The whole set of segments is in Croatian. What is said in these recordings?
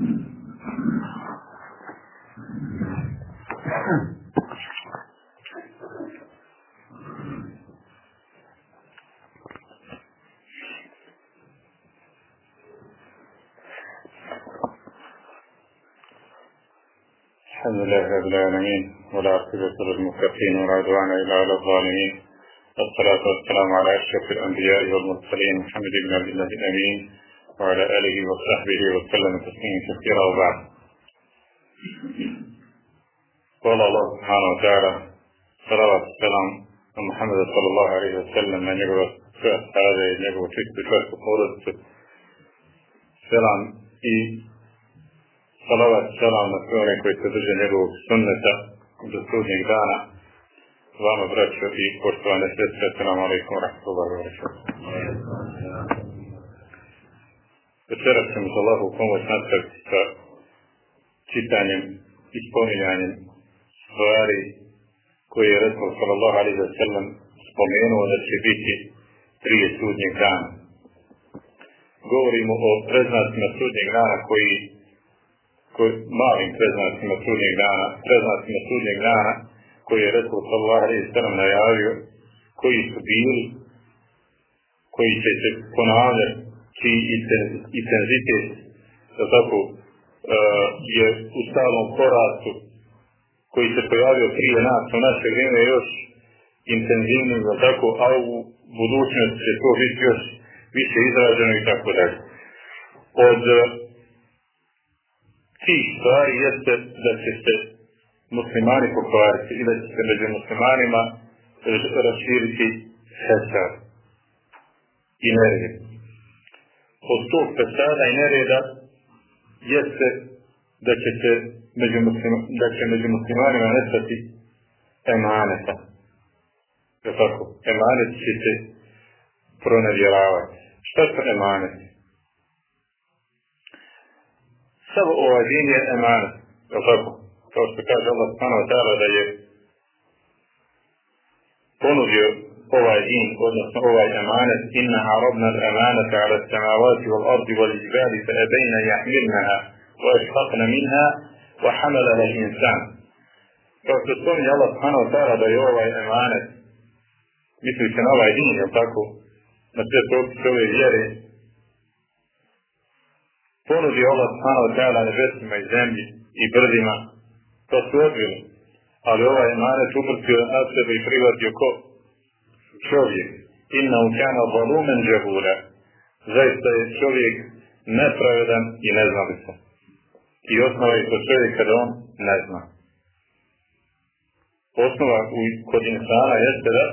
الحمد لله رب العالمين ولا عقبة للمتقين ولا عدوان إلا على الظالمين. والصلاة والسلام على أشرف الأنبياء والمرسلين محمد بن عبد الله الأمين. وعلى آله وصحبه وسلم تسليما كثيرا وبعد قال الله سبحانه وتعالى صلوات السلام على محمد صلى الله عليه وسلم na njegove sve stade i njegovu čistu čvrstu porodicu. Selam i salavat selam na sve one koji se drže njegovog sunneta do sudnjeg dana. Vama, braćo i poštovane sestre, selam alaikum rahmatullahi wa Večeras ćemo za Allahu pomoć nastaviti sa čitanjem i spominjanjem stvari koje je Resul sallallahu alaihi wa sallam spomenuo da će biti prije sudnjeg dana. Govorimo o preznacima sudnjeg dana koji koji, malim preznacima sudnjeg dana, preznacima sudnjeg dana koji je Resul sallallahu alaihi wa najavio, koji su bili, koji će se ponavljati, čiji intenzitet, tako, je u stalnom porastu, koji se pojavio prije nas u naše vrijeme još intenzivnim, da tako, a u budućnosti će to biti još više izraženo i tako dalje. Od tih stvari jeste da će se muslimani pokvariti i da će se među muslimanima raširiti fesad i nered. Od tog fesada i nereda jeste da će se među, muslima, da će među muslimanima nestati emaneta. Je tako? Emanet će se pronevjeravati. Šta su emaneti? Samo ovaj din je emanet. Je tako? Kao što kaže Allah ta'ala da je ponudio ovaj din, odnosno ovaj emanet, inna arabna al-emanata ala samavati wal ardi wal jibali fa ebejna jahmilnaha wa išfaqna minha wa hamalaha insan. Kao što spominje Allah subhanahu ta'ala da je ovaj emanet, misli se na ovaj din, je tako? Na sve propise ove vjere, ponudio Allah subhanahu ta'ala nebesima i zemlji i brdima, to su odbili. Ali ovaj emanet uprtio na sebe i prihvatio ko? Čovjek. Inna ukana volumen džabura. Zaista je čovjek nepravedan i neznalica. I osnova je kod čovjeka da on ne zna. Osnova u, kod insana jeste da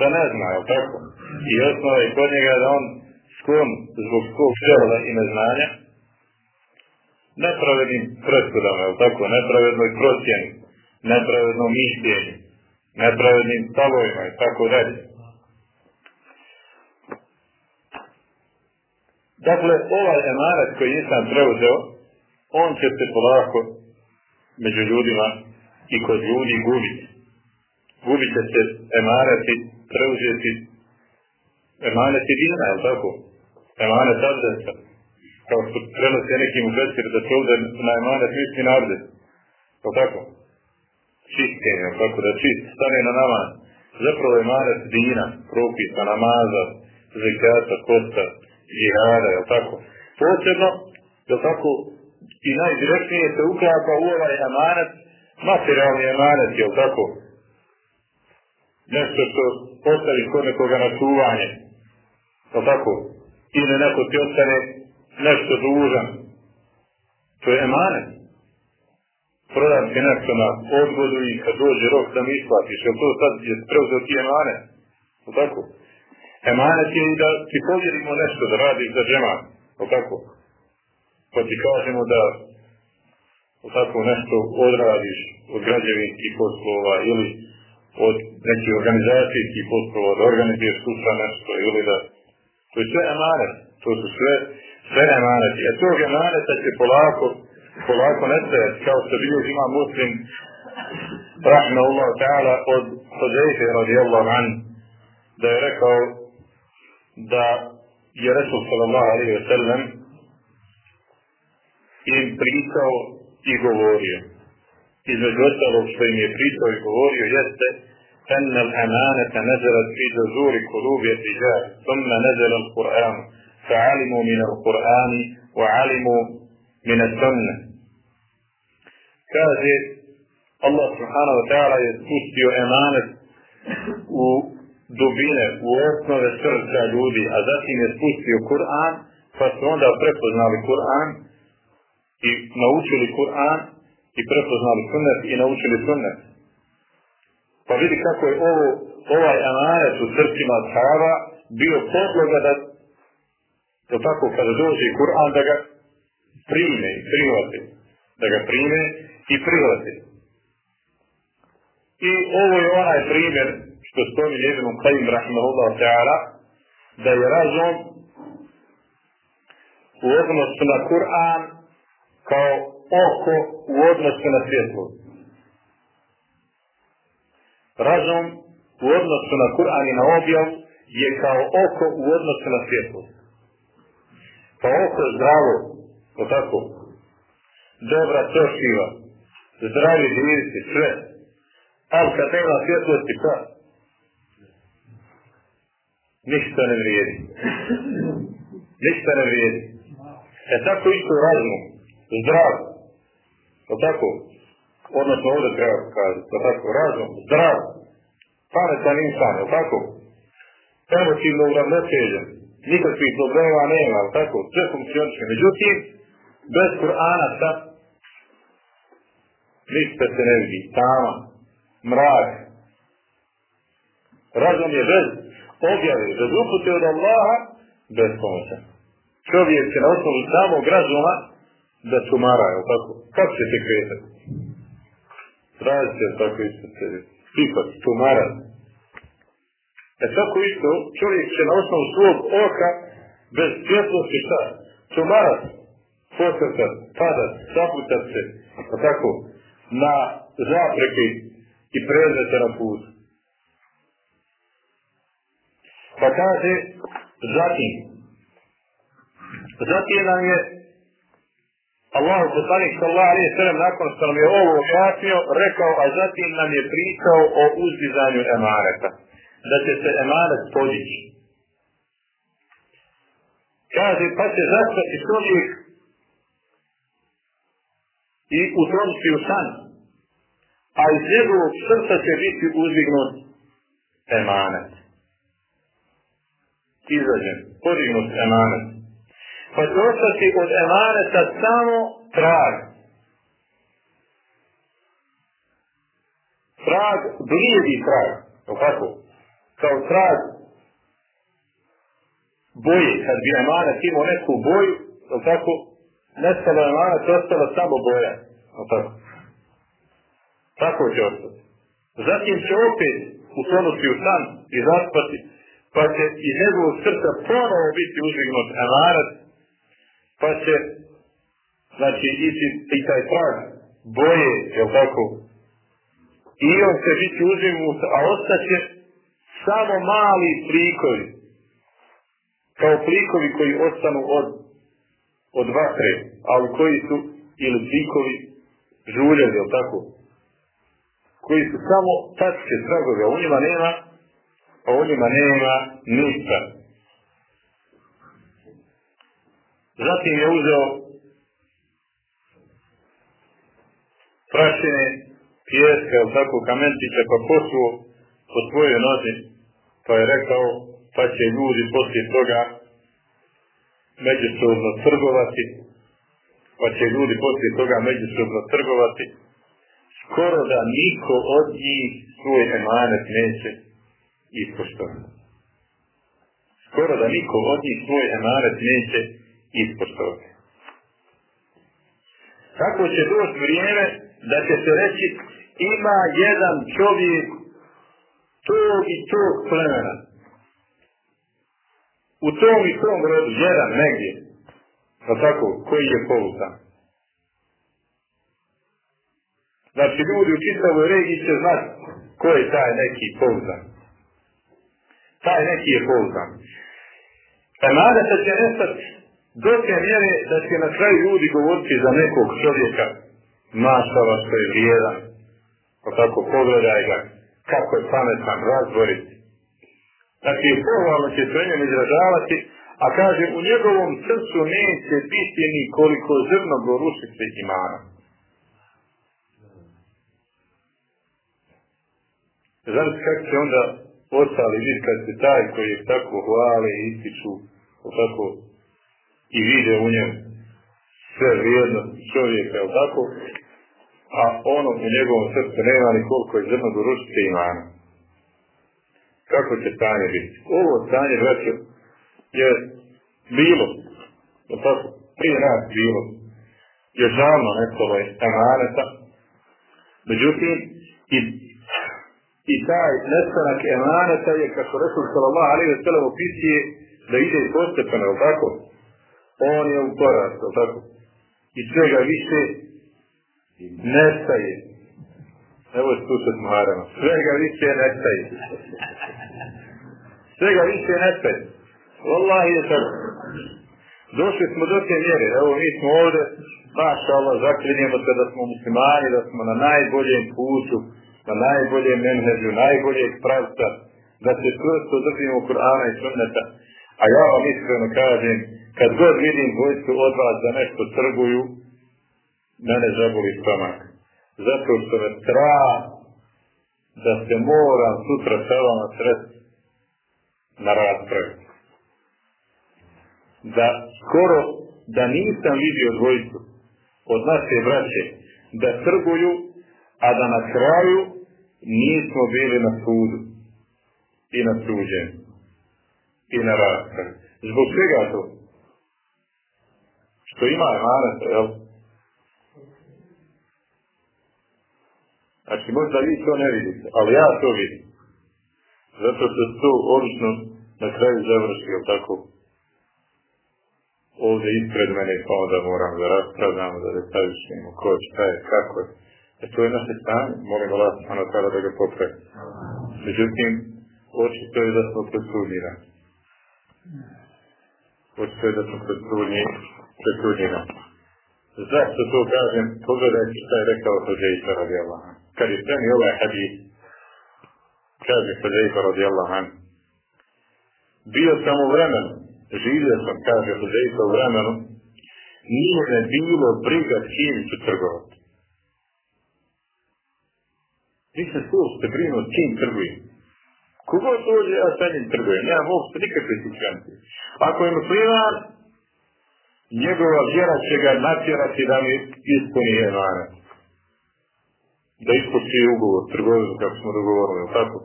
da ne zna, je tako? I osnova je kod njega da on sklon zbog svog žela i neznanja nepravednim presudama, je tako? Nepravednoj procjeni, nepravednom mišljenju, nepravednim stavovima i tako dalje. Dakle, ovaj emanet koji nisam preuzeo, on će se polako među ljudima i kod ljudi gubiti. Gubit će se emaneti, preuzeti emaneti dina, je tako? Emanet abdesta. Kao što prenose nekim u da se ovdje na emanet misli na abdest. Je tako? Čistenje, je tako? Da čist stane na namaz. Zapravo emanet dina, propisa, namaza, zekata, kosta, džihada, je tako? Posebno, je tako? I najdirektnije se uklapa u ovaj emanet, materijalni emanet, je tako? Nešto što postaviš kod nekoga na čuvanje, je tako? Ili neko ti ostane nešto dužan. To je emanet. Prodam ti nešto na odgodu i kad dođe rok da mi isplatiš, jel to sad je preuzeo ti emanet? Je tako? Emanet je i da ti povjerimo nešto da radiš za džema, je tako? Pa ti kažemo da je tako nešto odradiš od građevinskih poslova ili od nekih organizacijskih poslova, da organizuješ sutra nešto ili da To je sve emanet. To su sve, sve emaneti. A tog emaneta će polako, polako nestajati, kao što bio ima muslim, rahmeullah ta'ala, od Hođejfe radijallahu an, da je rekao da je Resul sallallahu alaihi wa sallam im pričao i govorio. Između ostalog što im je pričao i govorio jeste أن الأمانة نزلت في جذور قلوب الرجال ثم نزل القرآن فعلموا من القرآن وعلموا من السنة kaže Allah subhanahu wa ta'ala je spustio emanet u dubine, u osnove srca ljudi, a zatim je spustio Kur'an, pa su onda prepoznali Kur'an i naučili Kur'an i prepoznali sunnet i naučili sunnet. Pa vidi kako je ovo, ovaj emanet u srcima Sahaba bio podloga da to tako kada dođe Kur'an da ga prime i prihvate. Da ga prime i prihvate. I ovo je onaj primjer što spominje Ibn Qayyim rahimahullah ta'ala da je razum u odnosu na Kur'an kao oko u odnosu na svjetlo. Razum u odnosu na Kur'an i na objav je kao oko u odnosu na svjetlo. Pa oko zdravo, o tako, dobra trošiva, zdravi živiti, sve. Ali kad nema svjetlosti, pa ništa ne vrijedi. Ništa ne vrijedi. E tako isto razum, zdrav, o tako, odnosno ovdje treba kazati, o tako, razum, zdrav, pametan insan, o tako, emotivno uravnotežen, nikakvih problema nema, o tako, sve funkcioniše. Međutim, bez Kur'ana šta? Ništa se ne vidi, tama, mrak. Razum je bez objave, bez upute od Allaha, bez pomoća. Čovjek će na osnovu samog razuma da tumara, je tako? Kako se kretati? Traži se tako isto sebi. Sifat, tumara. E tako isto, čovjek će na osnovu svog oka bez svjetlosti šta? Tumarat, posrtat, padat, zaputat se, a tako, na zapreke i prezete na put. Pa kaže, zatim, zatim nam je Allah poslanik sallallahu alejhi ve sellem nakon što nam je ovo objasnio, rekao, a zatim nam je pričao o uzdizanju emareta. Da će se emaret podići. Kaže, pa će zastati čovjek i utrošiti u san. A iz njegovog srca će biti uzdignut emanet. Izađen, podignut emanet. Pa će ostati od emaneta samo trag. Trag, blijedi trag. Kako? Kao trag boje. Kad bi emanet imao neku boju, tako, nestalo emanet, ostalo samo boja. Tako. Tako će ostati. Zatim će opet utonuti u san i zaspati, pa će iz njegovog srca ponovo biti uzdignut emanet, pa će znači ići i taj prag boje, jel tako? I on će biti uzdignut, a ostaće samo mali plikovi, kao plikovi koji ostanu od, od vatre, ali koji su ili plikovi žuljevi, jel tako? Koji su samo tačke, tragove, a u njima nema, a u njima nema ništa. Zatim je uzeo prašine, pijeska, ili tako kamentića, pa posuo po svojoj nozi, pa je rekao, pa će ljudi poslije toga međusobno trgovati, pa će ljudi poslije toga međusobno trgovati, skoro da niko od njih svoj emanet neće ispoštovati. Skoro da niko od njih svoj emanet neće ispoštovati. Kako će doći vrijeme da će se reći ima jedan čovjek tog i tog plemena. U tom i tom rodu, jedan negdje. Pa tako, koji je poutan. Znači, ljudi u čitavoj regiji će znati ko je taj neki poutan. Taj neki je poutan. Emaneta će nestati do te mjere da će na kraju ljudi govoriti za nekog čovjeka mašava što je vrijedan. Pa tako pogledaj ga, kako je pametan, razborit. Znači, pohvalno će se njem izražavati, a kaže, u njegovom srcu neće biti ni koliko zrno gorušice imana. Znači, kako će onda ostali vidjeti kad se taj koji je tako hvale i ističu, tako i vide u njemu sve vrijedno čovjeka, je tako? A ono u njegovom srcu nema ni koliko je zrno gorušice imana. Kako će stanje biti? Ovo stanje, braćo, je bilo, je tako, prije nas bilo, je žalno nestalo je emaneta, međutim, i, i taj nestanak emaneta je, kako Resul sallallahu alaihi wa sallam opisuje, da ide postepeno, je tako? On je u porastu, tako? I svega više nestaje. Je slušat Muharama. Svega više nestaje. Svega više nestaje. Wallahi je tako. Došli smo do te mjere. Evo mi smo ovdje, maša Allah, zaklinjemo se da smo muslimani, da smo na najboljem putu, na najboljem menheđu, najboljeg pravca, da se čvrsto držimo Kur'ana i sunneta. A ja vam iskreno kažem, kad god vidim dvojstvu od vas da nešto trguju, mene zaboli stomak. Zato što me strah da se moram sutra sa vama sresti na raspravi. Da skoro da nisam vidio dvojicu od naše braće da trguju, a da na kraju nismo bili na sudu i na suđenju i na raspravi. Zbog čega to? Što ima emaneta, jel? Znači, možda vi to ne vidite, ali ja to vidim. Zato što to obično na kraju završi, jel tako? Ovdje ispred mene, pa onda moram da raspravljamo, da detaljšimo ko je, šta je, kako je. E to je naše stanje, molim Allah ono tada da ga popravi. Međutim, očito je da smo presudnirani. Očito je da smo presudnirani. Zašto to kažem? Pogledajte šta je rekao Hođejta radijallahu anhu. Kad je spremi ovaj hadis, kaže Hođejta radijallahu anhu. Bio sam u vremenu, živio sam, kaže Hođejta u vremenu, nije me bilo briga s kim ću trgovati. Nisam se uopšte brinuo s kim trgujem. Kogod dođe, ja sa njim trgujem. Nemam uopšte nikakve situacije. Ako je musliman, njegova vjera će ga natjerati da mi ispuni emanet. Da ispoštuje ugovor, trgovinu, kako smo dogovorili, tako?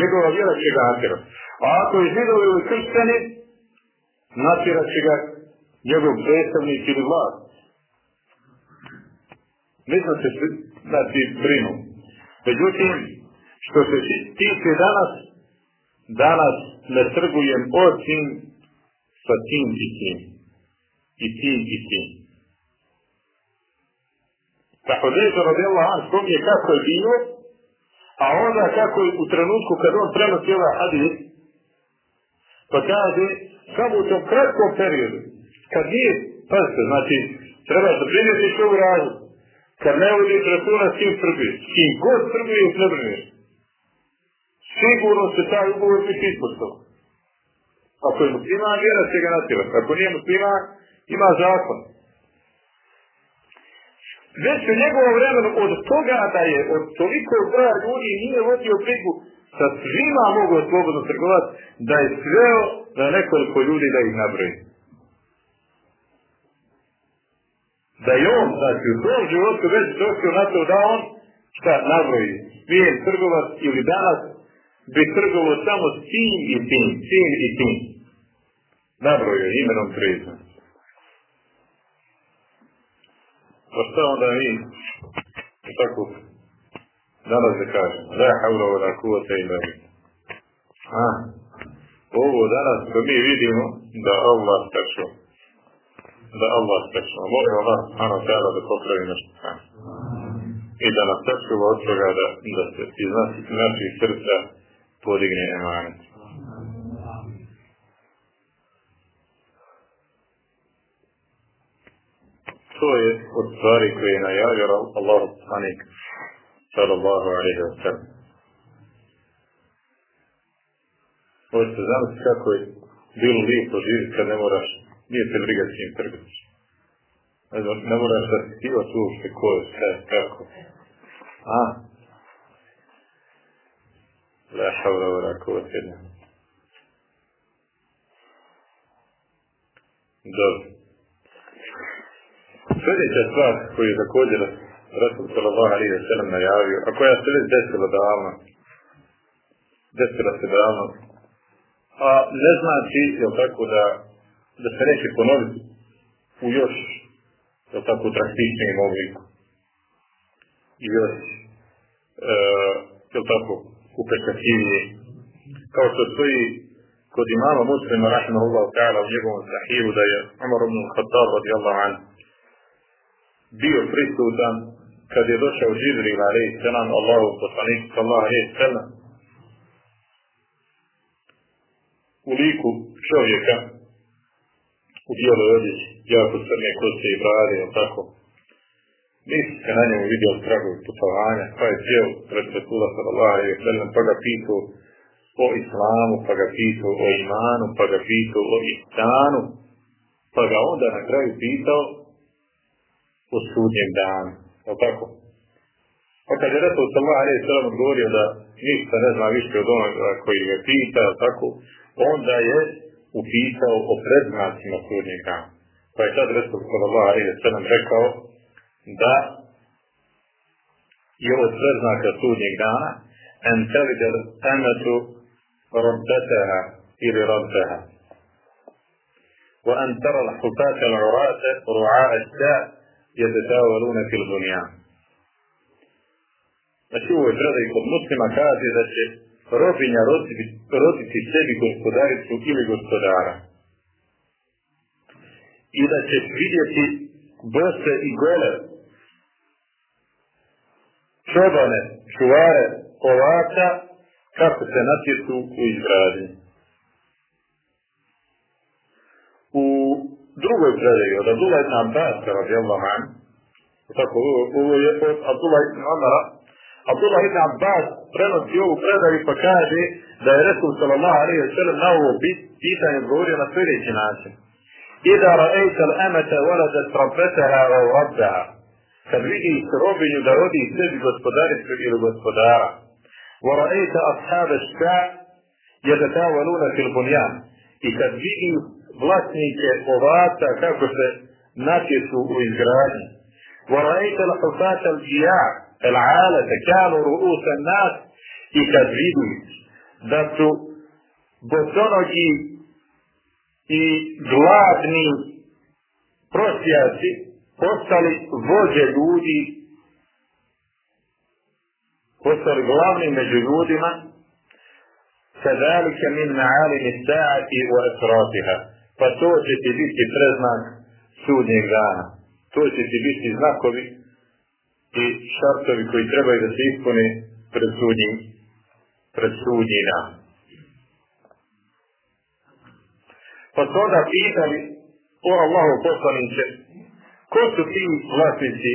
Njegova vjera će ga natjerati. A ako je židovi ili kršćani, natjerat će ga njegov predstavnik ili vlast. Nisam se znači brinu. Međutim, što se tiče danas, danas ne trgujem osim sa tim i tim i tim i tim. Pa Hodeža radijallahu anhu spominje kako je bilo, a onda kako je u trenutku kad on prenosi ovaj hadis, pa kaže, samo u tom kratkom periodu, kad nije, pazite, znači, treba da primjetiš ovu kad ne vodiš računa s kim trguješ, s kim god trguješ, ne brineš. Sigurno se taj ugovor biti ispostavio. Ako je musliman, vjera će ga natjerati. Ako nije musliman, ima zakon. Već u njegovom vremenu od toga da je od toliko broja ljudi nije vodio brigu sa svima mogu slobodno trgovati, da je sveo na nekoliko ljudi da ih nabroji. Da je on, znači u tom životu već došao na to da on šta nabroji, smije trgovat ili danas bi trgovao samo s i tim, tim i tim. Nabrojio imenom prezom. Pa šta onda mi tako danas da kažem? La haula wa la kuvata billah. A, ovo danas što mi vidimo da Allah staču. Da Allah staču. Molim Allah subhanahu wa ta'ala da popravi naš stanje. I da nas sačuva od toga da, da se iz naših srca podigne emanet. To je od stvari koje je najavio Allah poslanik sallallahu alaihi wa sallam. Možete zamisliti kako je bilo lijepo živjeti kad ne moraš, nije te briga s kim trgaš. Ne moraš raspitivati uopšte ko je, je, kako. A? La havla wa la kuvvete illa Dobro. Sljedeća stvar koju je također Rasul sallallahu alaihi wa sallam najavio, a koja se već desila davno, desila se davno, a ne znači, jel tako, da, da se neće ponoviti u još, jel tako, drastičnijem obliku. I još, e, jel tako, upečatljivije. Kao što stoji kod imama muslima, rahimahullahu ta'ala, u njegovom sahiru, da je Umar ibn Khattab, radijallahu anhu, bio prisutan kad je došao Žibril alaihi sallam, Allahu poslanik sallallahu sallam, u liku čovjeka u bijeloj odjeći, jako crne kose i brade, jel tako? Nisi se na njemu vidio tragovi putovanja, pa je sjel pred Resula sallallahu alaihi pa ga pitao o islamu, pa ga pitao o imanu, pa ga pitao o istanu, pa ga onda na kraju pitao u sudnjem danu. Je tako? Pa kad je Resul sallallahu alaihi sallam odgovorio da ništa ne zna više od onoga koji ga pita, tako, onda je upisao o predznacima sudnjeg dana. Pa je tad Resul sallallahu alaihi sallam rekao da je od predznaka sudnjeg dana en telidel emetu rabbetaha ili rabbeha. وأن ترى الحفاة العراة رعاء الشاء يتساولون في البنيان. Znači u ovoj predaj kod muslima kaže da će robinja roditi, roditi sebi gospodaricu ili gospodara. I da će vidjeti bose i gole čobane, čuvare, ovaca, kako se natjecu u izgradnji. Drugoj predaji od Abdullah ibn Abbas radijallahu an, tako ovo je od Abdullah ibn Amara, Abdullah ibn Abbas prenosi ovu predaju pa kaže da je Resul sallallahu alaihi wa sallam na ovo pitanje odgovorio na sljedeći način. Ida ra'ejta l'amata waladat rabbetaha wa rabbaha. Kad vidiš robinju da rodi sebi gospodaricu ili gospodara. Ra'ejta ashaba ška jedatavaluna fil bunjan. I kad vidiš vlasnike ovaca kako se natjecu u izgradnji. ورأيت الحفاة الجياع العالة كانوا رؤوس الناس i kad vidiš da su bosonogi i gladni prosjaci postali vođe ljudi, postali glavni među ljudima, كذلك من معالم الساعة وأسرافها pa to će ti biti preznak sudnjeg dana. To će ti biti znakovi i šartovi koji trebaju da se ispune pred sudnji, pred sudnji dan. Pa su onda pitali, o Allahu poslaniće, ko su ti vlasnici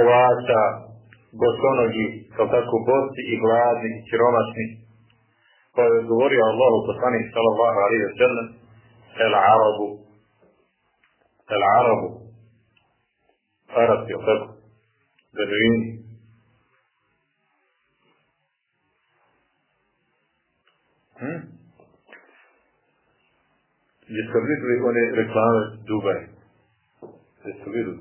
ovaca, bosonogi, kao tako bosti i gladni i siromašni, pa je govorio Allahu poslanik sallallahu alaihi wa sallam, el Arabu, el Arabu, Arabi, jel tako, Beduini. Hm? Jeste vidjeli one reklame Dubaj? Jeste vidjeli?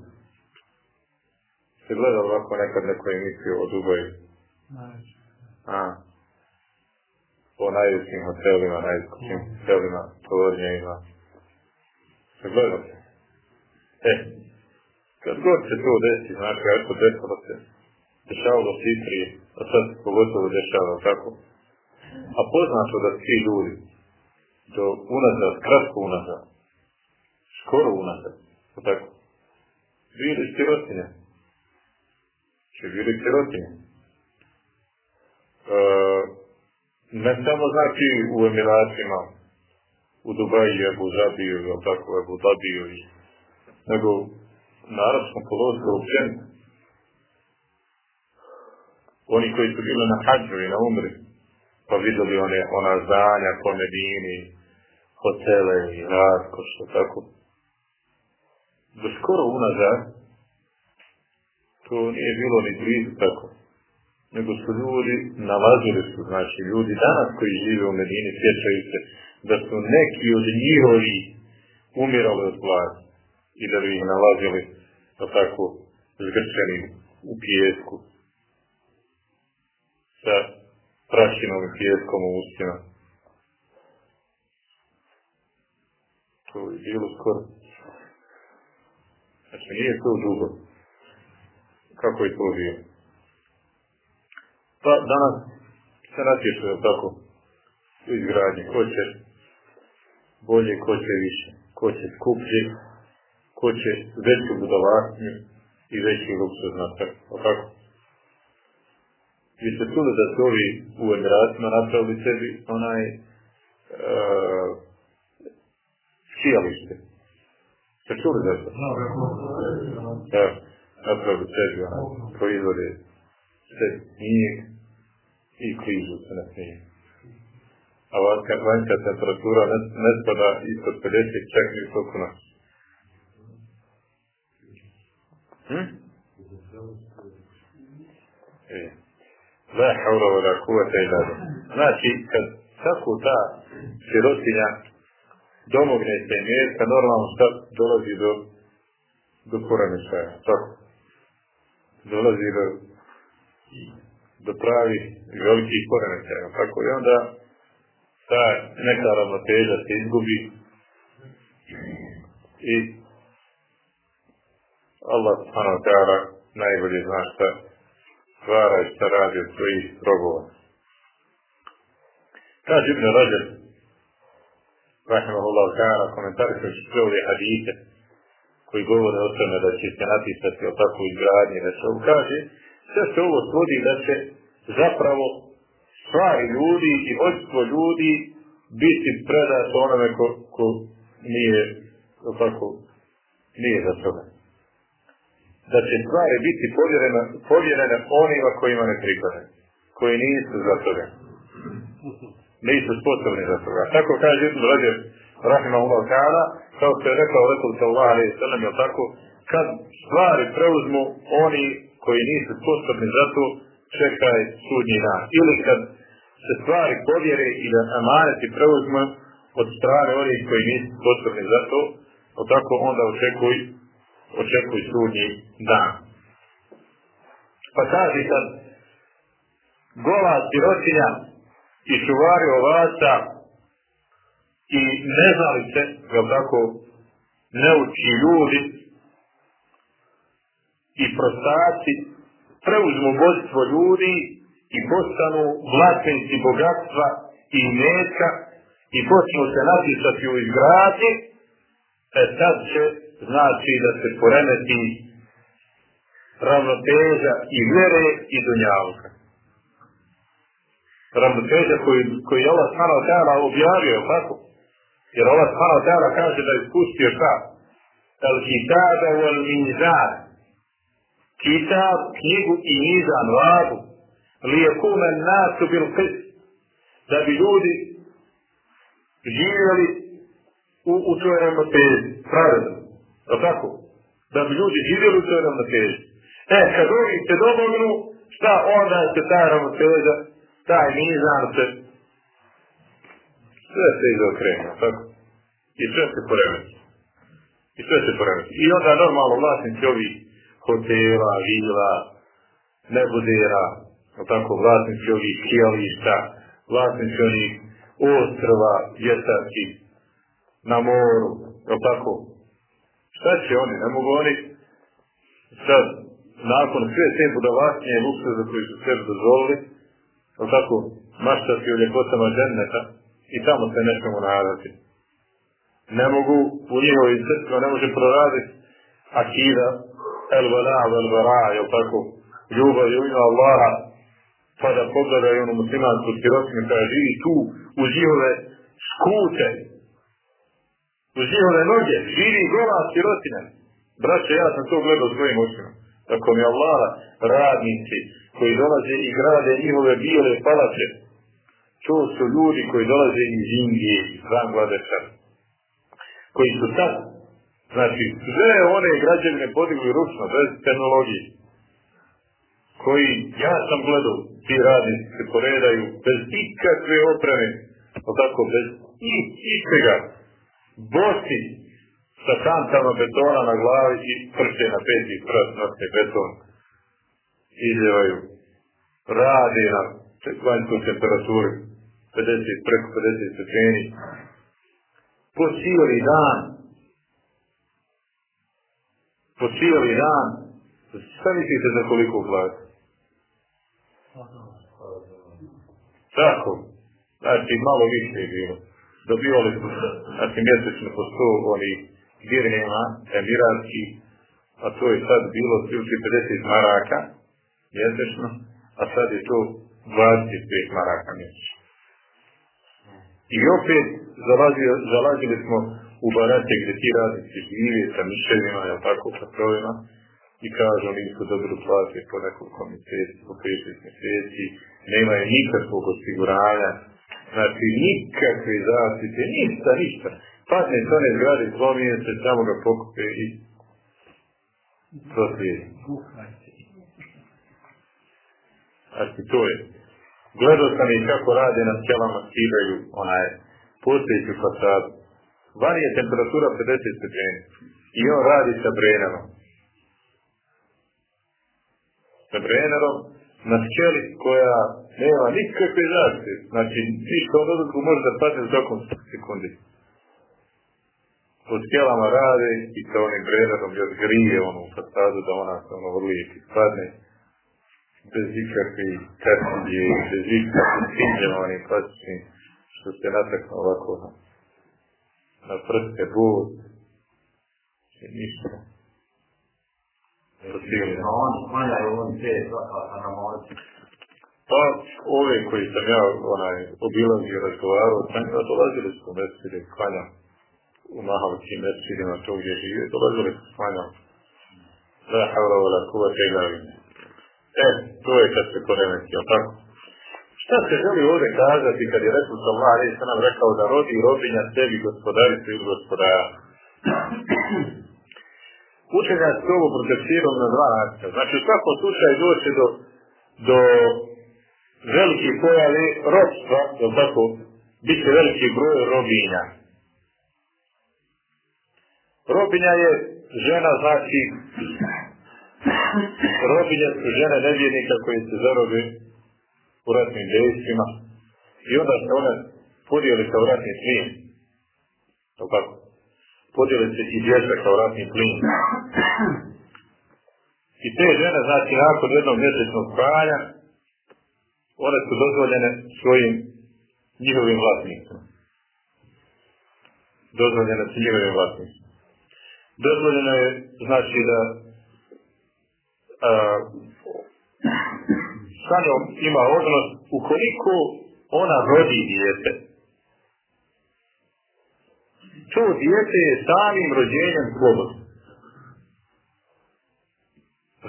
Ste gledali ovako nekad neko emisiju o Dubaju? A, o najvećim hotelima, najvećim hotelima, tvornjima. Ste gledali? E, kad god se to desi, znači, ako desilo se, dešavalo se i prije, a sad se pogotovo dešava, tako? A poznato da svi ljudi, do unazad, kratko unazad, skoro unazad, tako? Bili sirotinje. Če bili ne samo znači u Emiratima, u Dubaji, Abu Zabiju, ili tako, Abu Dabiju nego na arabskom polostrvu općenito. Oni koji su bili na hađu i na umri, pa vidjeli one, ona zdanja po Medini, hotele i što tako. Do skoro unazad, to nije bilo ni blizu tako. Nego su ljudi, nalazili su, znači ljudi danas koji žive u Medini, sjećaju se da su neki od njihovi umirali od gladi i da bi ih nalazili pa tako zgrčeni u pijesku sa prašinom i pijeskom u ustima. To je bilo skoro. Znači nije to dugo. Kako je to bilo? Pa danas se natješu, je tako, u izgradnji. Ko će bolje, ko će više, ko će skuplji, ko će veću budalašnju i veći luksuz nastaviti. tako? Vi ste čuli da su ovi u Emiratima napravili sebi onaj uh, skijalište. Ste čuli da to? Da, napravili sebi onaj, proizvode se snijeg i kližu se na snijeg. A vanjska temperatura ne, ne spada ispod 50 čak ni toliko noć. Hm? E. La haula wa la kuvata illa Znači, kad svako ta sirotinja domogne se mjesta, normalno šta dolazi do, do poremećaja. Tako. Dolazi do, do pravi velikih poremećaja. Tako i onda ta neka ravnoteža se izgubi i Allah subhanahu wa ta'ala najbolje zna šta stvara i šta radi od svojih robova. Kaže Ibn Rajab, rahimahullah ta'ala, komentarišući sve ove hadite koji govore o tome da će se napisati o takvu izgradnji, da se kaže, sve se ovo svodi da će zapravo stvari ljudi i vođstvo ljudi biti predato onome ko, ko nije, tako, nije za toga da će stvari biti povjerene, povjerene onima kojima ne pripadaju, koji nisu za toga. Nisu sposobni za toga. Tako kaže Ibn Rajab, rahimahullah ta'ala, kao što je rekao Resul sallallahu sallam, je tako, kad stvari preuzmu oni koji nisu sposobni za to, čekaj sudnji dan. Ili kad se stvari povjere i da amaneti preuzmu od strane onih koji nisu sposobni za to, tako onda očekuj očekuj sudnji dan. Pa kaže kad gola sirotinja i čuvari ovaca i neznalice, jel tako, neuči ljudi i prostaci preuzmu vodstvo ljudi i postanu vlasnici bogatstva i imetka i počnu se napisati u izgradnji, e sad će znači da se poremeti ravnoteža i vjere i dunjavka. Ravnoteža koju, koju je Allah ta'ala objavio, tako? Jer Allah ta'ala kaže da je spustio šta? El kitaba wal mizan. Kitab, knjigu i mizan, vladu. Li je kume nasu bil qist. Da bi ljudi živjeli u, u toj ravnoteži, pravedno. Je tako? Da bi ljudi živjeli u toj ravnoteži. E, kad ovi se domognu, šta onda se ta ravnoteža, taj nizam se, sve se izokrenu, tako? I sve se poremeti. I sve se poremeti. I onda normalno vlasnici ovih hotela, vila, nebudera, tako, vlasnici ovih skijališta, vlasnici ovih ostrva, vjetarskih, na moru, je tako, Šta će oni? Ne mogu oni sad, nakon sve te budalašnje luksuze koji su sebi dozvolili, ali tako, maštati u ljepotama dženneta i tamo se nećemo nadati. Ne mogu u njihovim srcima, ne može proraditi akida, el vala, el vara, jel tako, ljubav i ujma Allaha, pa da pogledaju onu muslimansku sirotinu koja živi tu uz njihove skute, uz njihove noge, živi gola sirotina. Braće, ja sam to gledao svojim očima. Tako mi Allah, radnici koji dolaze i grade njihove bijele palače, to su ljudi koji dolaze iz Indije, iz Bangladeša, koji su sad, znači, sve one građevine podigli ručno, bez tehnologije, koji, ja sam gledao, ti radnici se poredaju bez ikakve opreme, tako, bez ikvega, bosi, sa kantama betona na glavi i prče na peti prs, noske beton, izljevaju, radi na vanjskoj temperaturi, 50, preko 50 stepeni, po cijeli dan, po cijeli dan, šta mislite za koliko plati? Tako, znači malo više je bilo. Dobivali smo, znači mjesečno po sto onih dirnema, emiratski, a to je sad bilo otprilike 50 maraka mjesečno, a sad je to 25 maraka mjesečno. I opet zalazili smo u gdje ti radnici žive sa miševima, jel tako, sa provima, i kažu oni su dobro plate po nekoliko mjeseci, po 5 mjeseci, nemaju nikakvog osiguranja, znači nikakve zaštite, ništa, ništa. Padne s one zgrade, slomije se, samo ga pokupe i proslijedi. Znači to je. Gledao sam i kako rade na skelama, skidaju onaj postojeću fasadu. Vani je temperatura 50 stepeni i on radi sa brenerom. Sa brenerom na skeli koja nema nikakve zaštite. Znači, ništa od odluku može da padne u svakom sekundi. Po skelama rade i sa onim brenerom još grije onu fasadu da ona se ono vrlo lijepi padne bez ikakve kartinje, bez ikakve pinđevani plastični, što se natakne ovako na, na prste bud, i ništa. Pa ove koji sam ja onaj, obilazio razgovarao, sam ja dolazili su u mesire, klanjam u mahavskim mesirima, to gdje žive, dolazili su klanjam. La wala kuvata illa billah. E, to je kad se poremeti, jel tako? Šta se želi ovdje kazati kad je Resul sallallahu alaihi sallam rekao da rodi robinja sebi gospodaricu ili gospodara? Učenja se ovo protestirali na dva načina. Znači u svakom slučaju doće do, do velikih pojave robstva, jel tako? Biće veliki broj robinja. Robinja je žena, znači, robinje su žene nevjernika koji se zarobe u ratnim dejstvima i onda se one podijeli kao ratni plin. To kako? Podijeli se i djeca kao ratni plin. I te žene, znači, nakon jednog mjesečnog pranja, one su dozvoljene svojim njihovim vlasnicima. Dozvoljene su njihovim vlasnicima. Dozvoljeno je, znači, da sa njom ima odnos ukoliko ona rodi dijete. To dijete je samim rođenjem slobodno.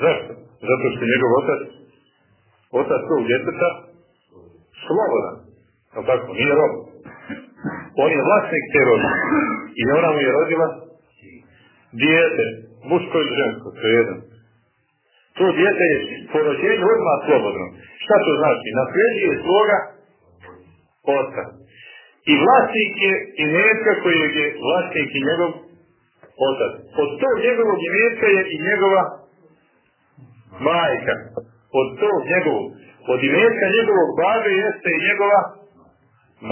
Zašto? Zato što je njegov otac, otac tog djeteta, slobodan. No tako, nije rob. On je vlasnik te rodine. I ona mu je rodila dijete, muško ili žensko, to je jedan. To djete je po rođenju odmah slobodno. Šta to znači? Nasljeđuje svoga oca. I vlasnik je imetka kojeg je vlasnik i njegov otac. Od tog njegovog imetka je i njegova majka. Od tog njegovog. Od imetka njegovog babe jeste i njegova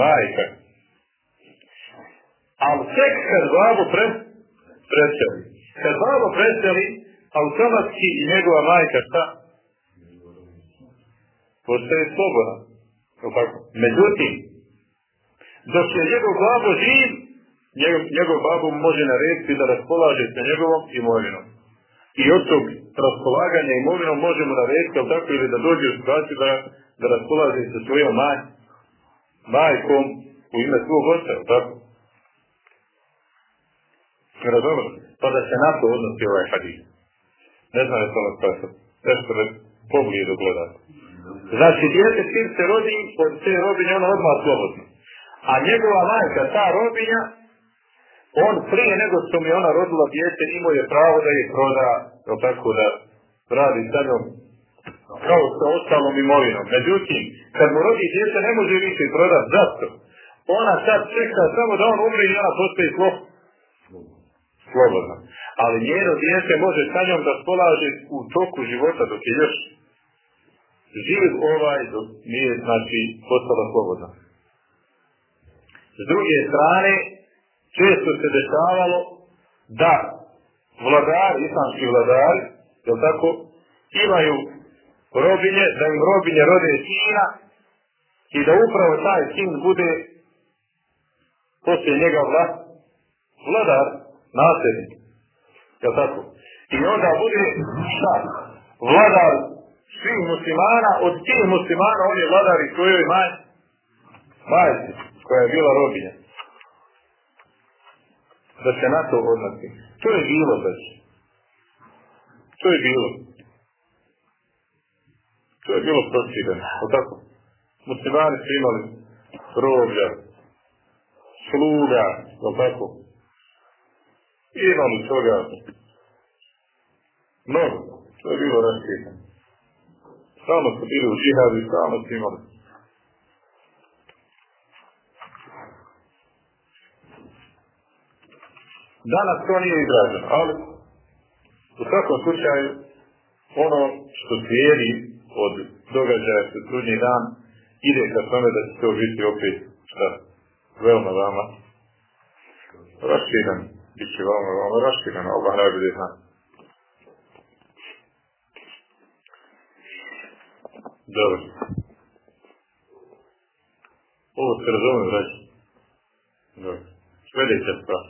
majka. Ali tek kad babo pre, preseli. Kad babo preseli, automatski i njegova majka šta? Postaje sloboda. Međutim, dok je njegov babo živ, njegov, njegov babo može narediti da raspolaže sa njegovom imovinom. I od tog raspolaganja imovinom možemo narediti, ali tako, ili da dođe u situaciju da, da raspolaže sa svojom maj, majkom u ime svog oca, tako? Razumno? Pa da se na to odnosi ovaj hadis. Ne znam je to ono spasa. Nešto poblijedu gledati. Znači, djete čim se rodi, od te robinje ona odmah slobodno. A njegova majka, ta robinja, on prije nego što mi ona rodila djete, imao je pravo da je proda, tako da radi sa njom kao sa ostalom imovinom. Međutim, kad mu rodi djete, ne može više prodati. Zašto? Ona sad čeka samo da on umre i ona postoji slobodna. Ali njeno djete može sa njom da spolaže u toku života dok je još živ ovaj dok nije znači postala slobodna. S druge strane, često se dešavalo da vladari, islamski vladari, jel tako, imaju robinje, da im robinje rode sina i da upravo taj sin bude poslije njega vlast, vladar, nasljednik. Jel tako? I onda bude šta? Vladar svih muslimana, od tih muslimana on je vladar i svojoj maj, majci, koja je bila robinja. Da se na to odnosi. To je bilo već. To je bilo. To je bilo prošireno. O tako? Muslimani su imali roblja, sluga, o tako? I imali toga. Mnogo. To je bilo rašireno. Stalno su bili u džihadu i stalno su imali. Danas to nije izraženo, ali u svakom slučaju ono što slijedi od događaja se sudnji dan ide ka tome da će to biti opet šta veoma vama raširan, bit će veoma vama raširan, Allah najbolje zna. Dobro. Ovo se razumije, braći. Dobro. Sljedeća stvar.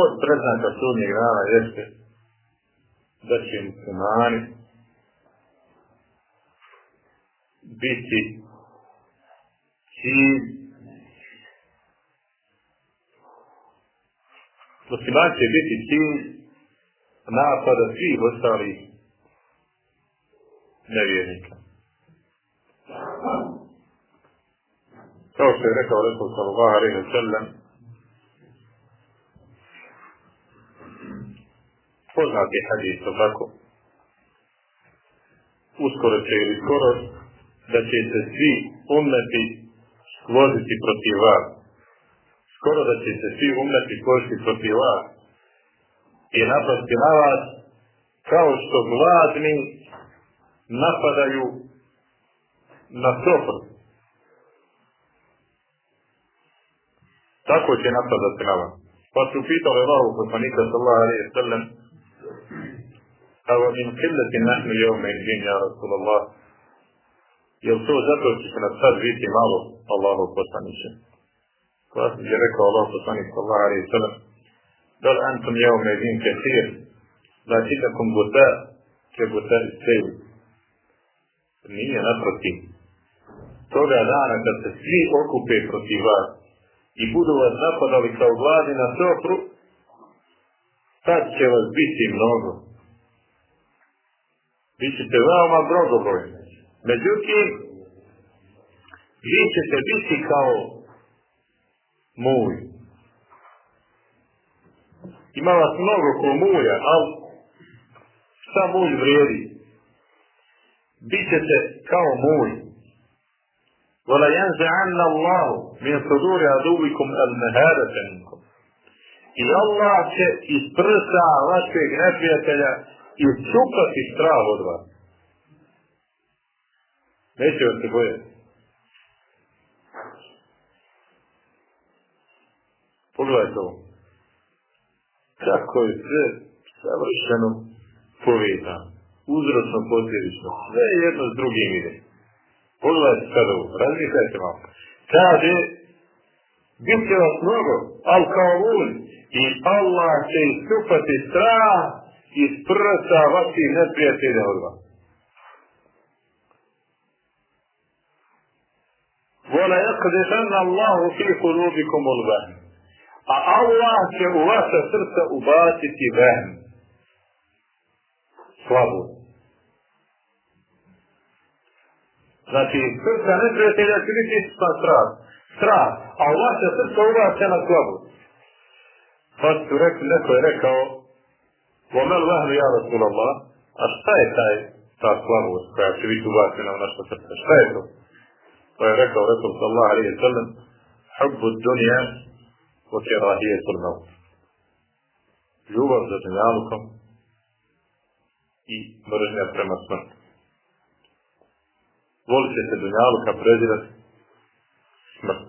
Od preznaka sudnjeg dana jeste da će muslimani biti cilj muslimani će biti cilj napada svih ostalih nevjernika. Kao što je rekao Resul sallallahu alaihi wa sallam, poznat je hadis, tako. Uskoro će ili skoro da će se svi umneti složiti protiv vas. Skoro da će se svi umneti složiti protiv vas i napasti na vas kao što gladni napadaju na sofru. Tako će napadati na vas. Pa su pitali Allahu poslanika sallallahu alaihi sallam Evo min killeti nahnu jevme idin, ja Rasulallah. Jel to zato što će nas sad biti malo Allahu poslaniće? Koja je rekao Allah poslanik sallallahu alaihi sallam Dal antum jevme idin kathir, la čitakum guta, ke guta isteju. Nije naprotiv. Toga dana kad se svi okupe protiv vas i budu vas napadali kao vladi na sopru, tad će vas biti mnogo. Bićete veoma mnogobrojni. Međutim, vi ćete biti kao muj. Ima vas mnogo ko muja, ali šta muj vrijedi? Bićete kao muj. Vola janze'anna Allahu min sudure aduvikum al mehadete minkum. I Allah će iz prsa vašeg neprijatelja isčupati strah od vas. Neće vam se bojati. Pogledajte ovo. Kako je sve savršeno povezano. Uzročno posljedično. Sve jedno s drugim ide. Pogledajte sad ovo. Razmišljajte malo. Kaže, bit će vas mnogo, ali kao ulj. I Allah će istupati strah iz prsa vaših neprijatelja od vas. ولا يقذفن الله في قلوبكم الوهن A Allah će u vaša srca ubaciti vehm. Slabost. Znači, srca neprijatelja će biti istipan strah. Strah. A u vaša srca ubačena slabost. Pa su rekli, neko je rekao, Vomel vahnu ja Rasulallah, a šta je taj, ta slabost koja će biti ubačena u naša srca? Šta je to? Pa je rekao Rasul sallallahu alaihi sallam, hubbu dunija kerahijetul maut. Ljubav za dunjalukom i mržnja prema smrti. Volit ćete dunjaluka prezirati smrt.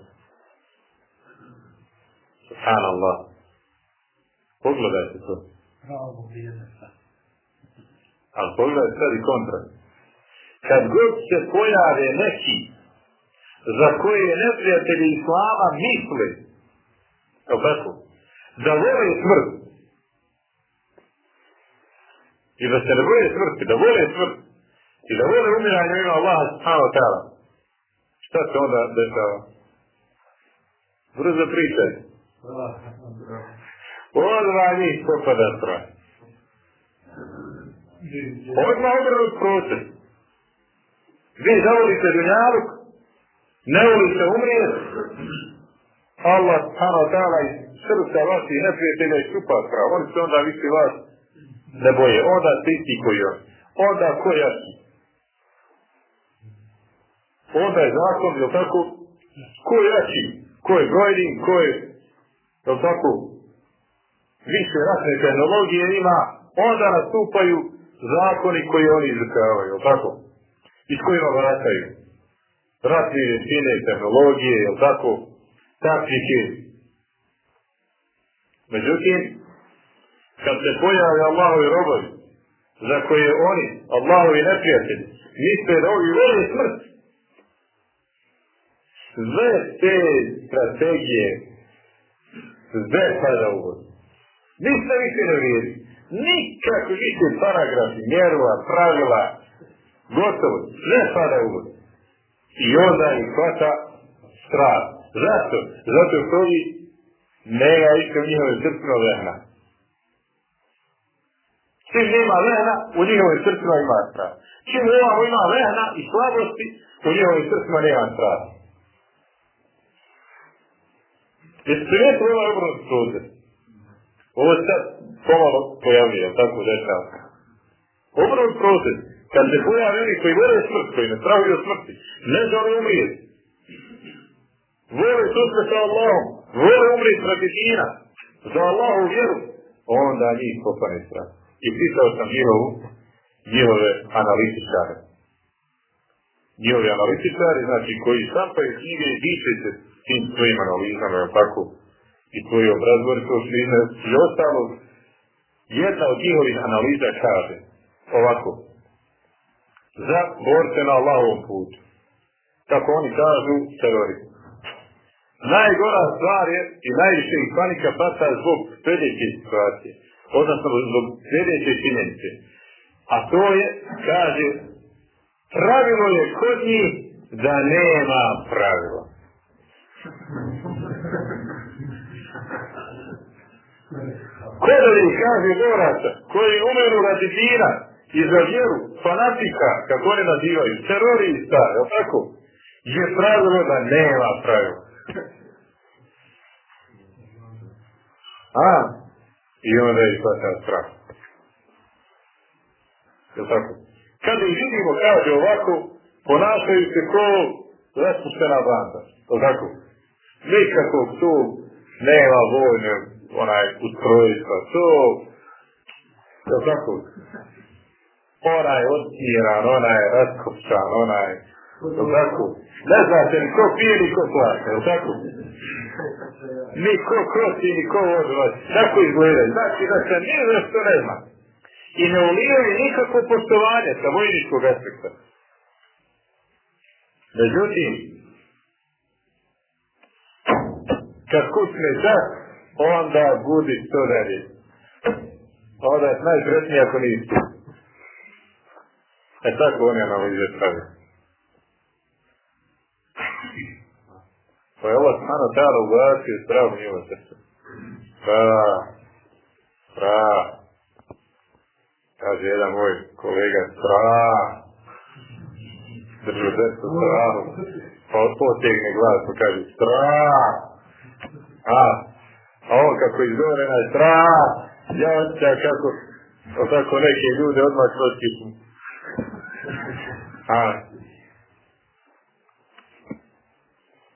Subhanallah. Pogledajte to. Ali pogledajte sad i kontra. Kad god se pojave neki za koje neprijatelji Islama misle, kao tako, da vole smrt, i da se ne boje smrti, da vole smrt, i da vole umiranje ima Allaha subhanahu ta'ala, šta se onda dešava? Brzo pričaj. Odmah njih popada strah. Odmah obrnut proces. Vi zavolite dunjaluk, ne volite umrijeti, Allah wa ta'ala iz srca vaših neprijatelja i šupa strah. Oni se onda više vas ne boje. Onda ste isti koji on. Onda ko jači. Onda je zakon, jel tako, ko jači, ko je brojni, ko je, jel tako, više ratne tehnologije ima, onda nastupaju zakoni koji oni izvrkavaju, jel tako? I s kojima vrataju. Ratne tehnologije, jel tako? Taktike. Međutim, kad se pojave Allahovi robovi, za koje oni, Allahovi neprijatelji, misle da ovi vole smrt, sve te strategije, sve pada u vodu. Ništa više ne vrijedi. Nikako više paragrafi, mjerova, pravila, gotovo, sve pada u vodu. I onda ih hvata strah. Zašto? Zato što ovi nema više u njihove srcima vehna. Čim nema vehna, u njihovim srcima ima strah. Čim ovamo ima vehna i slabosti, u njihovim srcima nema strah. Jeste primijetili ovaj obrnut proces? Ovo se sad pomalo pojavljuje, tako dešava. Obrnut proces, kad se pojavi oni koji vole smrt, koji ne strahuju smrti, ne žele umrijeti. Vole susre sa Allahom, vole umrijeti radi dina, za Allahu vjeru, onda njih popane strah. I pisao sam njihovu, njihove analitičare. Njihovi analitičari, znači koji štampaju knjige i diče se tim svojim analizama, je tako, i koji obrazgovori to što i ostalo, jedna od njihovih analiza kaže ovako, za borce na Allahovom putu, kako oni kažu, teroristi. Najgora stvar je i najviše ih panika pata zbog sljedeće situacije, odnosno zbog sljedeće činjenice. A to je, kaže, pravilo je kod njih da nema pravila. Kodovi, kaže boraca, koji umeru radi dina i za vjeru, fanatika, kako oni nazivaju, terorista, je tako? Je pravilo da nema pravila. A, i onda je hvata strah. Je tako? Kad ih vidimo, kaže ovako, ponašaju se ko raspuštena banda. Je tako? Nikakvog tu nema vojne onaj ustrojstva, to je tako onaj odmiran, onaj raskopčan, onaj tako? Ne znate ni ko pije ni ko plaća, je tako? Ni ko krosi ni ko odvoć tako izgledaju, znači da se nije nešto ne zna i ne ulijaju nikakvo poštovanje sa vojničkog aspekta. Međutim kad kućne čas onda budi što dalje. Onda je najsretniji ako nisi. E tako oni analize Pa je ovo stano talo ugasio zdravo njihovo srce. strah, strah. Kaže jedan moj kolega, strah. Držu desu strahu. Pa potegne glas, pa kaže, strah. A, a on kako izgovore na strah, ja osjeća kako, tako neke ljude odmah pročitim. A,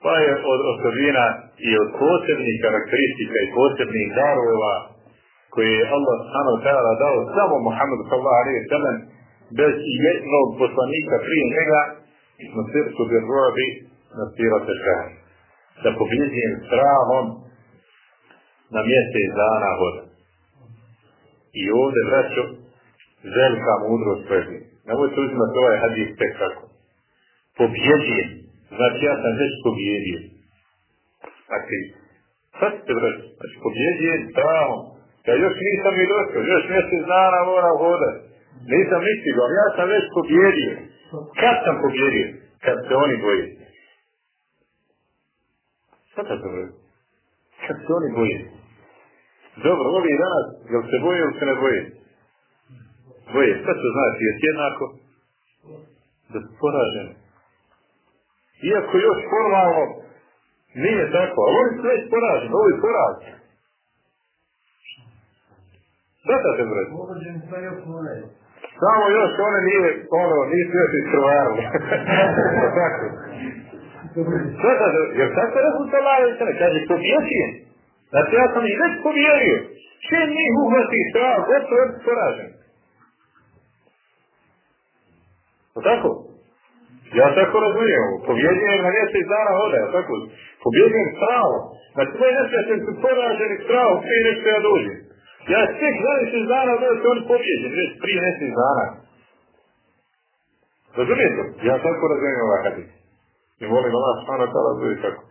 pa je od osobina i od posebnih karakteristika i posebnih darova koje je Allah subhanahu ta'ala dao samo Muhammedu sallallahu alaihi sallam bez jednog poslanika prije njega na srcu bi robi na sirate žahri. Da pobjeđujem strahom na mjesec dana hoda. I ovdje, braćo, velika mudrost predi. Nemojte uzimati ovaj hadis tek tako. Pobjeđujem. Znači ja sam već pobjedio. Znači, sad ste braćo, znači pobjeđujem strahom. Ja još nisam i došao, još mjesec dana moram hodati. Nisam nistigao, ja sam već pobjedio. Kad sam pobjedio? Kad se oni boje. Šta to dobro? Kad se oni boje. Dobro, ovi danas, jel se boje ili se ne boje? Boje. Šta to znači? Jes jednako? Da su. Iako još formalno nije tako, ali oni su već poraženi, ovi poraženi. Šta to te bre? Samo još one nije, ono, nisu još iskrvarili. tako. Šta to te, jer tako je sallam, kaže, pobjeđujem. Znači ja sam ih već pobjedio. Čim njih uhvati strah, gotovo je poražen. Tako? Ja tako razumijem, pobjeđujem na mjesec dana hoda, tako? Pobjeđujem strahom. Znači moj nesvješten su poraženi strahom prije nešto ja dođem. Ja tek za mjesec dana da se oni pobjeđen, već prije mjesec dana. Razumijete? Ja tako razumijem ovaj hadis. I volim Allah stvarno tala zove tako.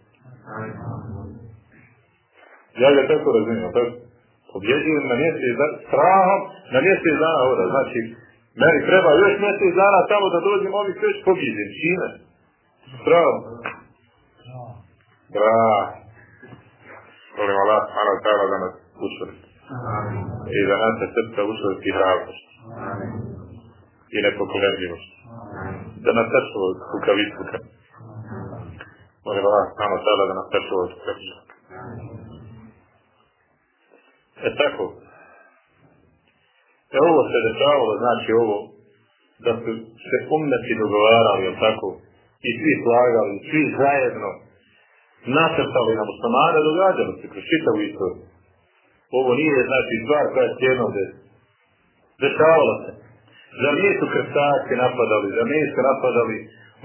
Ja ga tako razumijem, tako? Pobjeđujem na mjesec dana, strahom na mjesec dana hoda. Znači, meni treba još mjesec dana tamo da dođem ovih već pobjeđen. Čime? Strahom. Strah. Volim Allah stvarno tala da nas učvrsti. I da naše srca učvrsti hrabrost. I nepokolebljivost. Da nas sačuva od kukavicuka. Molim Allah stvarno tala da nas sačuva od kukavicuka. E tako, e ovo se dešavalo, znači ovo, da su se umneti dogovarali, jel tako, i svi slagali, svi zajedno nacrtali na muslimane, događalo se kroz čitavu istoriju. Ovo nije, znači, stvar koja je sjedno desiti. Dešavalo se. Zar nisu krstaci napadali, zar nisu napadali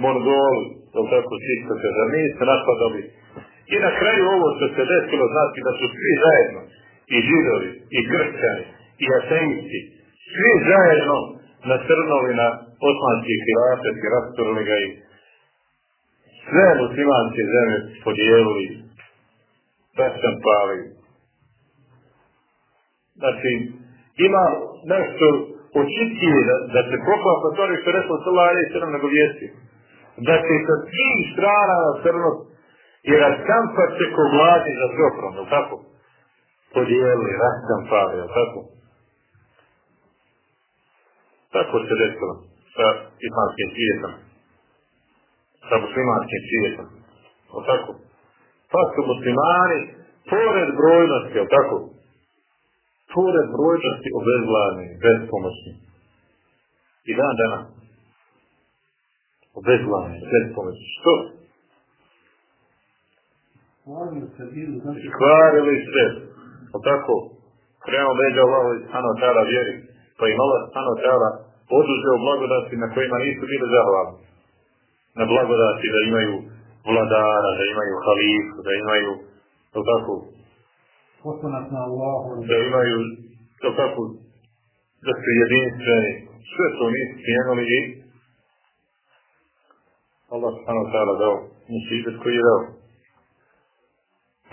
Mongoli, jel tako čisto se, zar nisu napadali. I na kraju ovo što se desilo, znači da su svi zajedno, i židovi, i grčani, i ateisti, svi zajedno nasrnuli na osmanski hilafet i rasturili ga i sve muslimanske zemlje podijelili, raštampali. Znači, ima nešto očitije da, da se poklapa to što je rekao alaihi sallam nego vijesti. Da se sa svih strana na crno i raskampat se ko vladi za Zofrom, je tako? Podijelili, raskampali, je tako? Tako se desilo sa islamskim svijetom. Sa muslimanskim svijetom. O tako? Pa su muslimani, pored brojnosti, o tako? Pored brojnosti obezvladni, bezpomoćni. I dan dana. Obezvladni, bezpomoćni. Što? Kvarili se. O tako? Prema među Allahu i Sano Tara vjeri. Pa im Allah Sano Tara oduzeo blagodati na kojima nisu bili zahvalni. Na blagodati da imaju vladara, da imaju halifu, da imaju, to tako, da imaju, to tako, da su jedinstveni, sve to nisu cijenili i Allah subhanahu ta'ala dao musibet koji je dao.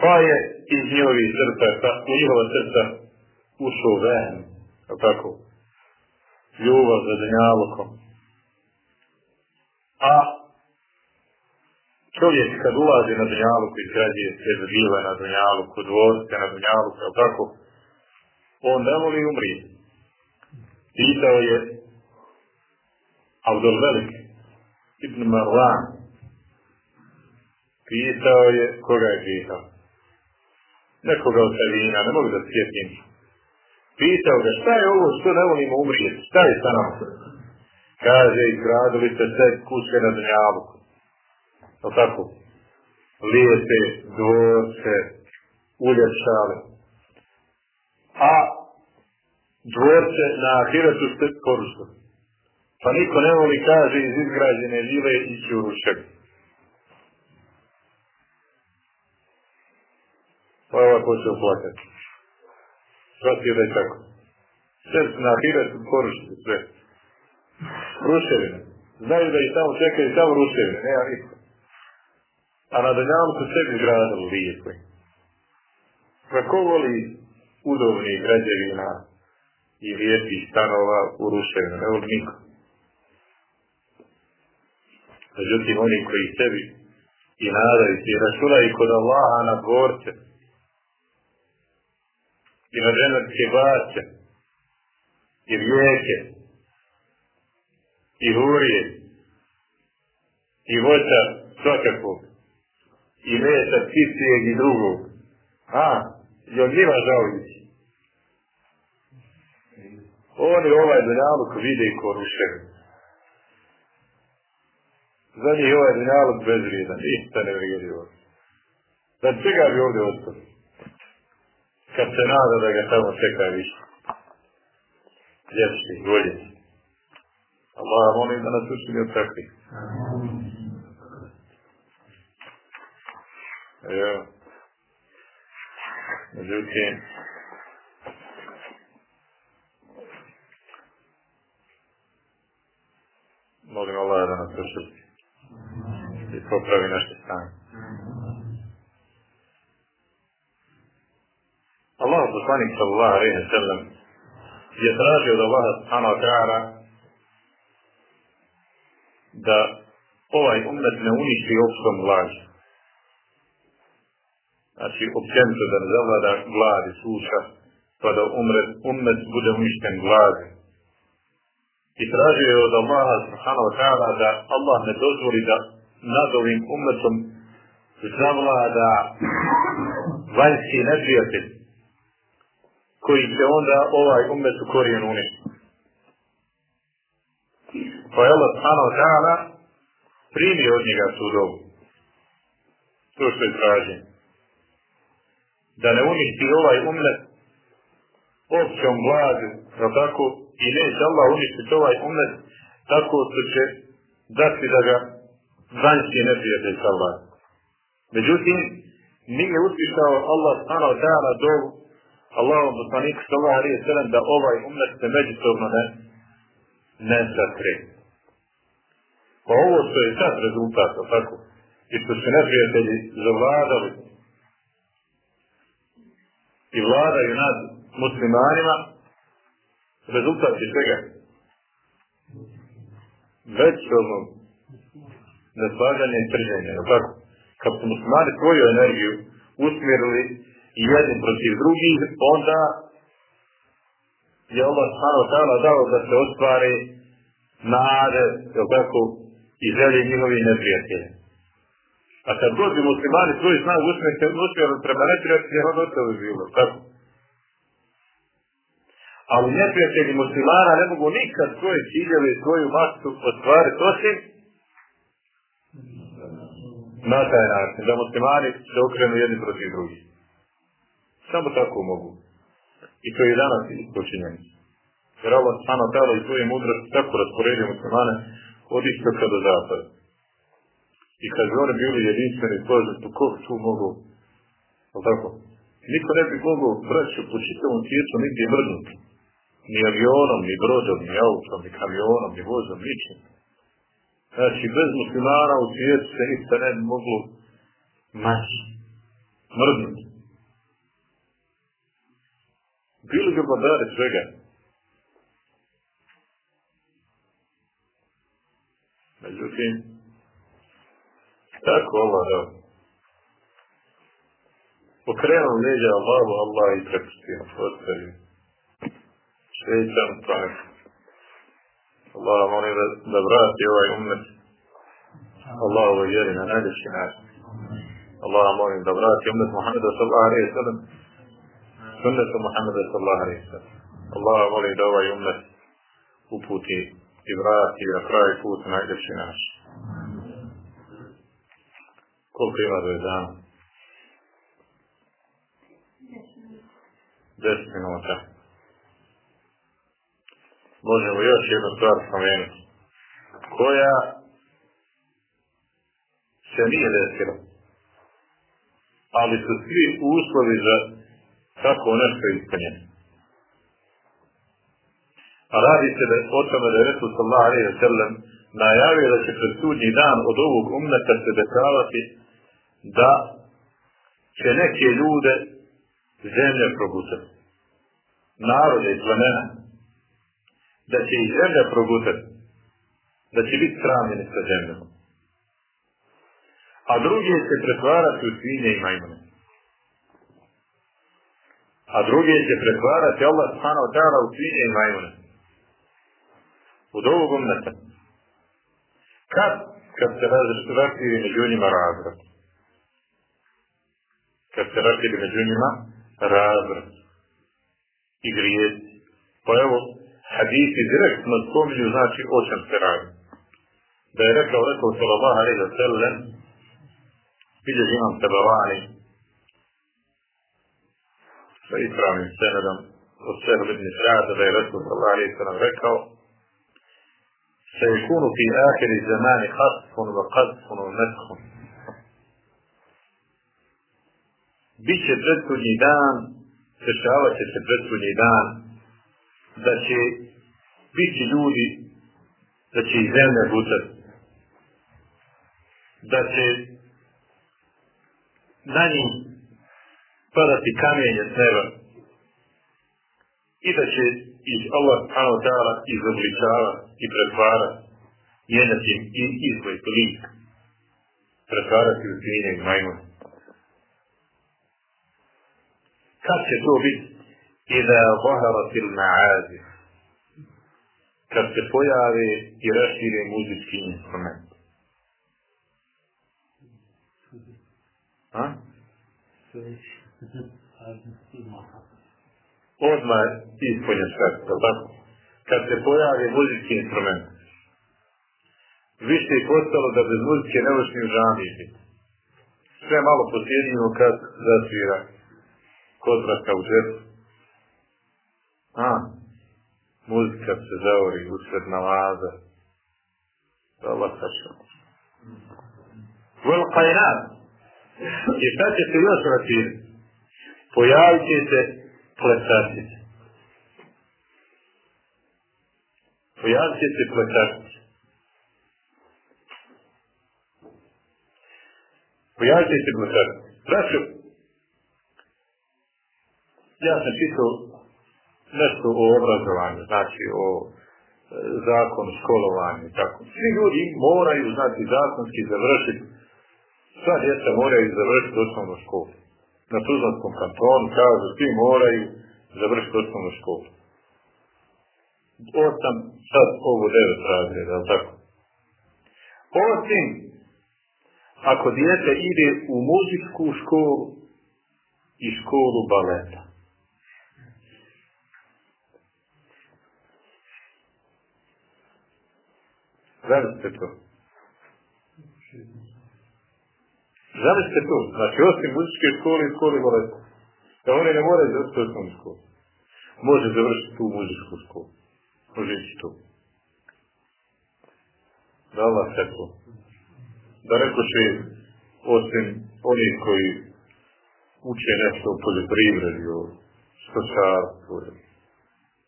Pa je iz njihovih srca, u njihova srca ušao ven, tako, ljubav za dunjalukom. A čovjek kad ulazi na dunjalu, koji izgrađuje sve vile na dunjalu, kod dvorce na dunjalu, kao tako, on ne voli umri. Pitao je Abdul Velik ibn Marwan, pitao je, koga je pitao? Nekoga od Savina, ne mogu da sjetim. Pitao ga, šta je ovo, što ne volimo umrijeti, šta je sa? Kaže, izgradili ste sve kuće na dunjalu. O tako? Lijepe, dvorce, uljepšale. A dvorce na ahiretu ste porušili. Pa niko ne voli, kaže, iz izgrađene vile ići u rušak. Pa ovaj počeo plakati. Shvatio da je tako. Sve na ahiretu porušili sve. Ruševine. Znaju da ih tamo čekaju samo ruševine, nema niko. A na danjalu su sebi gradili lijepo. Pa ko voli udobnih građevina i lijepih stanova u ruševinu? Ne voli niko. Međutim, oni koji sebi i nadaju se i računaju kod Allaha na dvorce i na ženatske bace i rijeke i hurije i voća svakakvog i mesa pticijeg i drugog. A, i od njima žalići. Oni ovaj dunjaluk vide i ko ruševi. Za njih ovaj dunjaluk bezvrijedan, ništa ne vrijedi ovdje. Za čega bi ovdje ostao? Kad se nada da ga tamo čeka više. Ljepši, bolje. Allah molim da nas učini od takvih. Evo. Međutim, molim Allah da nas učini i popravi naše stanje. Allah poslanik sallallahu alaihi wa sallam je tražio od Allaha subhanahu wa ta'ala da ovaj umet ne uništi opštom vlađu. Znači, općenito da ne zavlada glad i suša, pa da umre, umet bude uništen gladi. I tražio je od Allaha subhanahu wa ta'ala da Allah ne dozvoli da nad ovim umetom zavlada vanjski neprijatelj koji će onda ovaj umet u korijen uništi. Pa je Allah wa ta'ala primio od njega sudovu. To što je tražen. Da ne uništi ovaj umet općom vladu, no tako, i neće Allah uništiti ovaj umet tako što će dati da ga vanjski neprijatelj savlada. Međutim, nije uspišao Allah subhanahu wa ta'ala dovu Allahom poslaniku sallallahu alaihi sallam da ovaj umet se međusobno ne, ne satre. Pa ovo što je sad rezultat, tako, i što su neprijatelji zavladali i vladaju nad muslimanima, rezultat je svega. Već ono neslaganje i trženje, tako? Kad su muslimani svoju energiju usmjerili i jedni protiv drugih, onda je Allah subhanahu ta'ala dao da se ostvari nade, jel tako, i želje njihovi neprijatelji. A kad god bi muslimani svoju snagu usmjerili prema neprijatelji, onda bi bilo, tako? Ali neprijatelji muslimana ne mogu nikad svoje ciljeve i svoju maksu ostvariti osim na taj način, da muslimani se okrenu jedni protiv drugih. Samo tako mogu. I to je i danas počinjeno. Jer Allah stano tala i svoje mudrosti tako rasporedio muslimane od istoka do zapada. I kad bi oni bili jedinstveni složeni, ko bi tu mogu, ali tako, niko ne bi mogao braću po čitavom svijetu nigdje mrznuti. Ni avionom, ni brodom, ni autom, ni kamionom, ni vozom, ničim. Znači, bez muslimana u svijetu se ništa ne bi moglo maći, mrznuti. Bili bi vladari svega. Međutim, Tako Allah da. Pokrenuo leđa Allahu, Allah i prepustio. Ostavio. Šeitan neko. Allah molim da, da vrati ovaj umet Allahovo vjeri na najljepši način. Allah molim da vrati umet Muhammeda sallallahu alaihi sallam sunnetu Muhammeda sallallahu alaihi sallam. Allah molim da ovaj umet uputi i vrati na pravi put na najljepši način. Koliko ima do dana? Deset minuta. Možemo još jednu stvar spomenuti. Koja se nije desila. Ali su svi uslovi za tako nešto ispunjeni. A radi se da o tome da je Resul sallallahu alaihi wa sallam najavio da će pred sudnji dan od ovog umneta se dešavati da će neke ljude zemlje progutati. Narode i plemena. Da će ih zemlja progutati. Da će biti sramljeni sa zemljom. A drugi će pretvarati u svinje i majmune. A drugi će pretvarati Allah subhanahu wa ta'ala u svinje i majmune. Od ovog umneta. Kad? Kad se razrešili među njima razred. Kad se razrešili među njima razred. I grijezi. Pa evo, hadisi direktno spominju znači o čem se radi. Da je rekao, rekao sallallahu alaihi wa sallam, bilježi imam Tabarani, sa ispravnim senedom, od sebe ibn Sa'ada, da je Resul sallallahu alaihi sallam rekao, سيكون في آخر الزمان خطف وقذف ومسخ Biće predsudnji dan, dešavat će se predsudnji dan, da će biti ljudi, da će ih zemlja gutati, da će na njih padati kamenje s neba. I da će ih Allah subhanahu ta'ala izobličava i pretvara mijenjati im i izgled lik pretvarati u svinje i kad će to biti? I Ida zaharatil ma'azif kad se pojave i rašire muzički instrument. A? Odmah ispunjen šarta, tako? Kad se pojave muzički instrument. Više je postalo da bez muzike ne možeš ni biti. Sve malo posjedimo kad zasvira kozraka u džepu. A, muzika se zaori usred nalaza. Allah sačuva. Vel kajnat. I šta će se još račiniti? Pojavit će se plesačice. Pojavit će se plesačice. Pojavit će se plesačice. Braćo, ja sam čitao nešto o obrazovanju, znači o e, zakonu, školovanju tako. Svi ljudi moraju, znači, zakonski završiti, sva djeca moraju završiti osnovnu školu. Na Tuzlanskom kantonu kažu, svi moraju završiti osnovnu školu. Osam, sad ovo devet razreda, ali tako. Osim, ako djete ide u muzičku školu i školu baleta. Zamislite to. Zamislite to. Znači, osim muzičke škole i škole. Da oni ne moraju završiti osnovnu školu. Može završiti tu muzičku školu. Može ići tu. Da Allah to. Da neko će, osim onih koji uče nešto o poljoprivredi, o stočarstvu,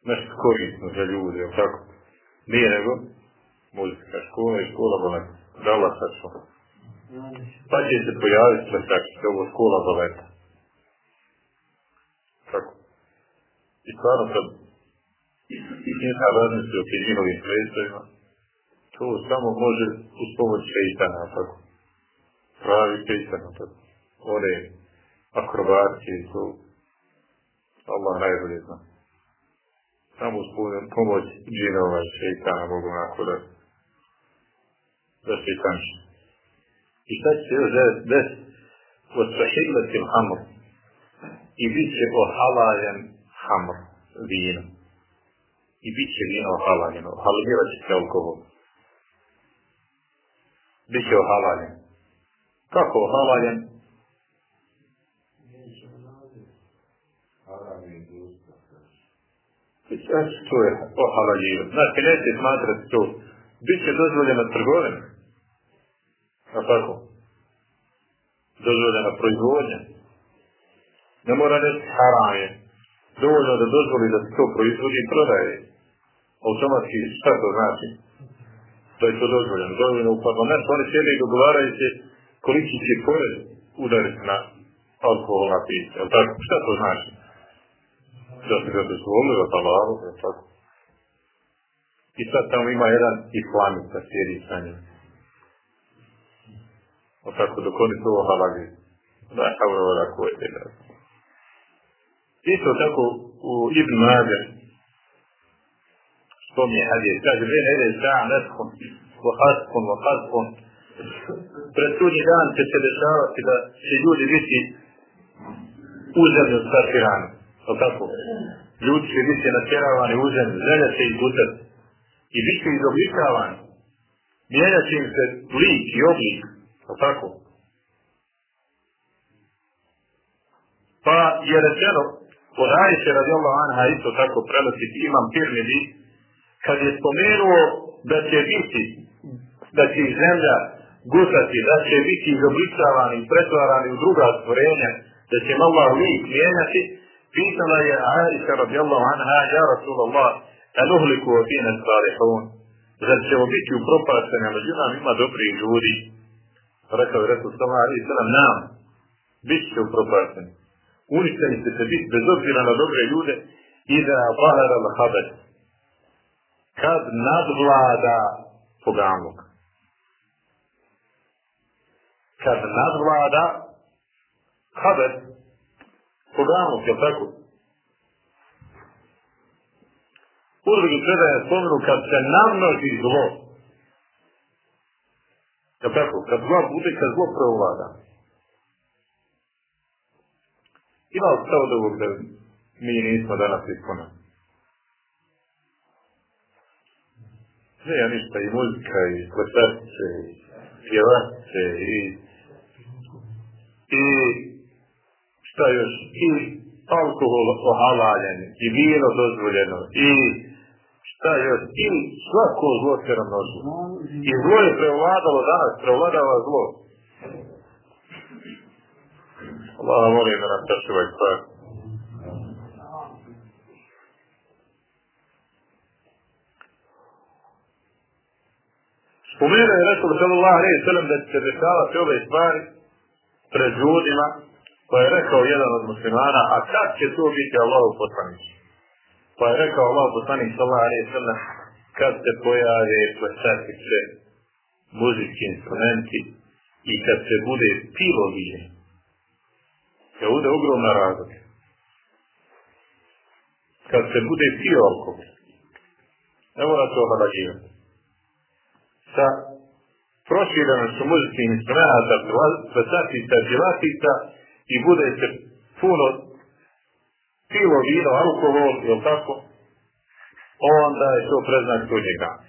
nešto korisno za ljude, o tako. Nije nego, muzika škola i škola baleta. Da Allah sačuva. Pa će se pojaviti plesačice, ovo škola baleta. Tako. I stvarno kad ja razmisli o njihovim sredstvima, to samo može uz pomoć šeitana, tako. pravi pitanje, one akrobacije su Allah najbolje zna. Samo uz pomoć džinova šeitana mogu onako da da se kanši. I šta će se još desiti? Od sahidletim hamr. I bit će ohalaljen hamr, vino. I bit će vino ohalaljeno. Halalirat će se alkohol. Biće ohalaljen. Kako ohalaljen? To je ohalaljivanje. Znači, neće smatrati to. Biće dozvoljena trgovina. A tako? Dozvoljena proizvodnja. Ne mora reći haram je. Dovoljno da dozvoli da se to proizvodi i prodaje. Automatski šta to znači? Da je to dozvoljeno. Dozvoljeno u parlamentu. Oni sjeli i dogovaraju se koliki će porez udariti na alkoholna pića. Jel tako? Šta to znači? Da se ga dozvolio, halalu, jel tako? I sad tamo ima jedan islamista sjedi sa njim. O tako, dok oni to halali. Da, kao koje te da. Isto tako u Ibn Mađe spominje hadis. Kaže, bih ne ide sa'a neskun, vahadkun, vahadkun, pred sudnji dan će se dešavati da će ljudi biti u zemlju startirani. O tako? Ljudi će biti natjeravani u zemlju, zemlja će ih. I bit će izoblikavani. Mijenjat će im se lik i oblik. O tako? Pa je rečeno, od Ajše radijallahu anha isto tako prenosi imam Tirmidhi, kad je spomenuo da će biti, da će zemlja gutati, da će biti izoblicavani i pretvarani u druga stvorenja, da će Allah lik mijenjati, pitala je Aisha radijallahu anha, ja Rasulallah, a nuhliku o fine salihun, zar ćemo biti a među nam ima dobrih ljudi. Rekao je Resul sallallahu alaihi sallam, nam, bit će upropašteni. Uništeni ćete biti bez obzira na dobre ljude i da bahara al Kad nadvlada poganluk kad nadvlada haber poganog, je tako? U drugim predaje spomenu kad se namnoži zlo. Je tako? Kad zlo bude, kad zlo preovlada. Ima li stav od ovog da mi nismo danas ispuneni? Ne, ja ništa, i muzika, i plesačice, i pjevačice, i i šta još, i alkohol ohalaljen, i vino dozvoljeno, i šta još, i svako zlo se namnožilo. I zlo je prevladalo danas, prevladava zlo. Allah molim da nam sačuvaj stvar. Spomenuo je Resul sallallahu alaihi sallam da će se ove stvari pred ljudima, pa je rekao jedan od muslimana, a kad će to biti Allahu poslanik? Pa je rekao Allahu poslanik sallallahu alaihi sallam, kad se pojave plesačice, muzički instrumenti i kad se bude pilo vije. Kad bude ogromna razlika. Kad se bude pio alkohol. Ne mora to halađivati. Sa prošireno su muzičkih instrumenta, plesatica, džilatica i bude se puno pilo, vino, alkohol, jel tako? Onda je to preznak sudnjeg dana.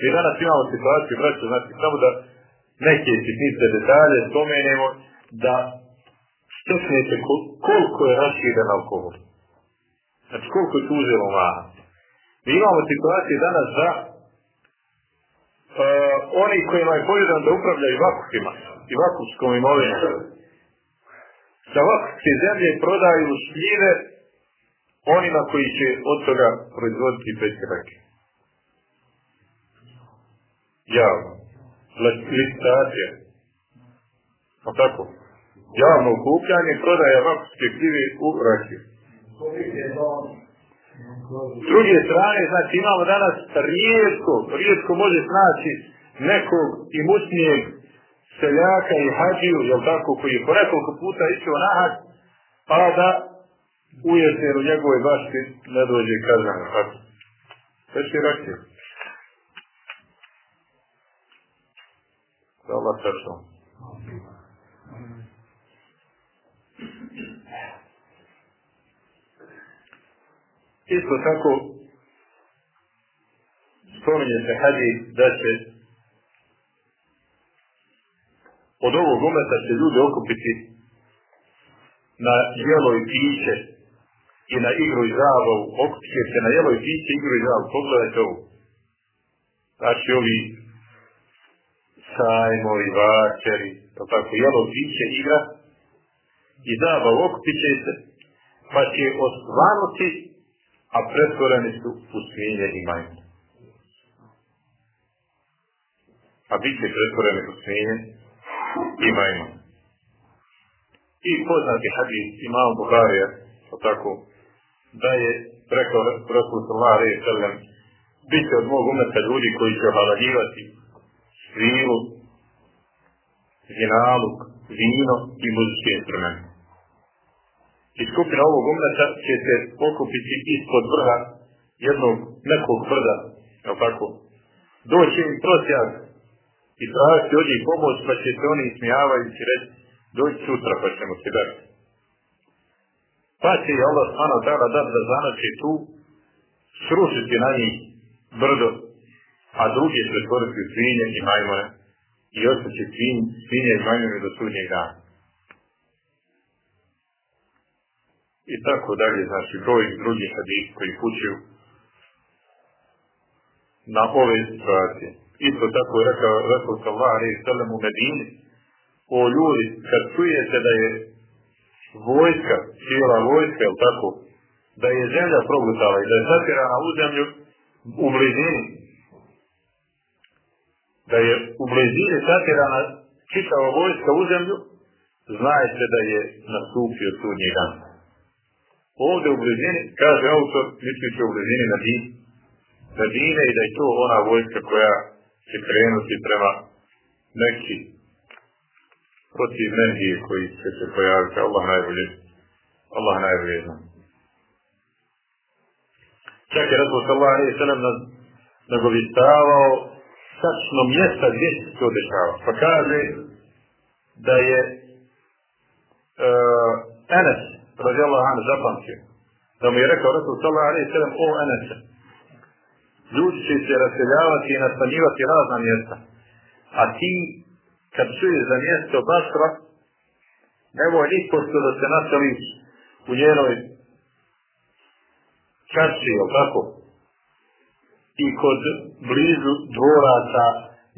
Mi danas imamo situaciju, braću, znači samo da neke sitnice detalje spomenemo, da steknete koliko je raširen alkohol. Znači koliko je tu uzelo. Mi imamo situaciju danas da uh, oni kojima je povjedan da upravljaju vakufima i vakufskom imovinom. Sa vakufske zemlje prodaju šljive onima koji će od toga proizvoditi peće rake. Javno. Licitacija. A tako? Javno ukupljanje prodaja vakufske šljive u rakiju. S druge strane, znači imamo danas rijetko, rijetko može snaći nekog imusnijeg seljaka i hađiju, jel tako, koji je po nekoliko puta išao na hađ, pa da u jeseru njegove bašti ne dođe kazan. Već je rakio. Da Allah sačuva. Isto tako spominje se hadis da će od ovog umeta će ljudi okupiti na jelo i piće i na igru i zabavu, okupit će se na jelo i piće, igru i zabavu. Pogledajte ovo. Znači ovi sajmovi, vačeri, tako, jelo, piće, igra i zabavu okupit će se, pa će osvanuti, a pretvoreni su u svinje i majke. A bit će pretvoreni u svinje i majke. I poznati hadis imam Buharija, tako, da je rekao Rasul sallallahu alaihi bit će od mog umeta ljudi koji će halaljivati svilu, zinaluk, vino i muzičke instrumente. I skupina ovog umeta će se pokupiti ispod vrha jednog nekog brda, je tako? Doći im prosjak i tražiti od pomoć, pa će se oni ismijavajući reći, doći sutra pa ćemo se dati. Pa će i Allah smano tada dat da zanače tu, srušiti na njih brdo, a drugi će stvoriti svinje i majmone i ostaće svinje i majmone do sudnjeg dana. I tako dalje, znači broj drugih hadis koji kućuju na ove situacije. Isto tako je rekao Rasul sallallahu alaihi sallam u Medini, o ljudi, kad čujete da je vojska, cijela vojska, jel tako, da je zemlja progutala i da je zatjerana u zemlju u blizini, da je u blizini satjerana čitava vojska u zemlju, znajte da je nastupio sudnji dan. Ovdje u blizini, kaže autor, misliće u blizini na din, na dine i da je to ona vojska koja će krenuti prema neki protiv Mehije koji će se pojaviti. Allah najbolje, Allah najbolje zna. Čak je Rasul sallallahu alaihi sallam nagovistavao tačno mjesta gdje se to dešava. Pa kaže da je uh, Enes, radijallahu anhu, zapamtio. Da mu je rekao Rasul sallallahu alaihi sallam, o Enes, ljudi će se raseljavati i nastanjivati razna mjesta. A ti, kad čuješ za mjesto Basra, nemoj nipošto da se naseliš u njenoj čarši, jel tako? I kod blizu dvoraca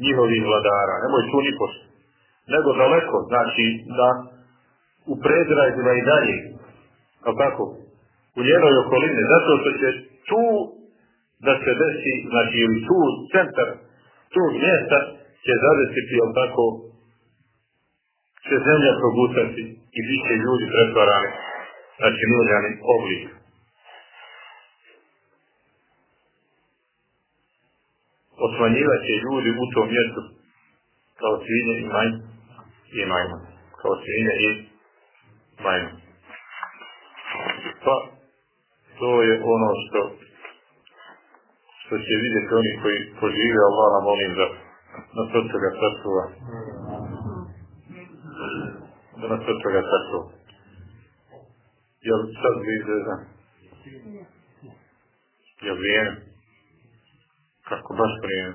njihovih vladara. Nemoj tu nipošto. Nego daleko, znači da u predrajima i dalje, tako? U njenoj okolini. Zato što će tu da se desi, znači ili tu centar tog mjesta će zadesiti, jel tako, će zemlja progutati i bit će ljudi pretvarani, znači miljani oblik. Osmanjivat će ljudi u tom mjestu kao svinje i manj i majma. Kao svinje i majma. Pa, to je ono što što će vidjeti oni koji požive Allaha, molim da nas od toga sačuva. Da nas od toga sačuva. Jel sad bliže, da? Jel vrijeme? Kako baš vrijeme?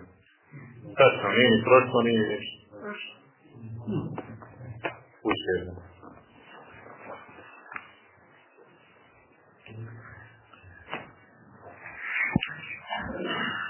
Tačno, nije ni prošlo, nije ništa. Uče.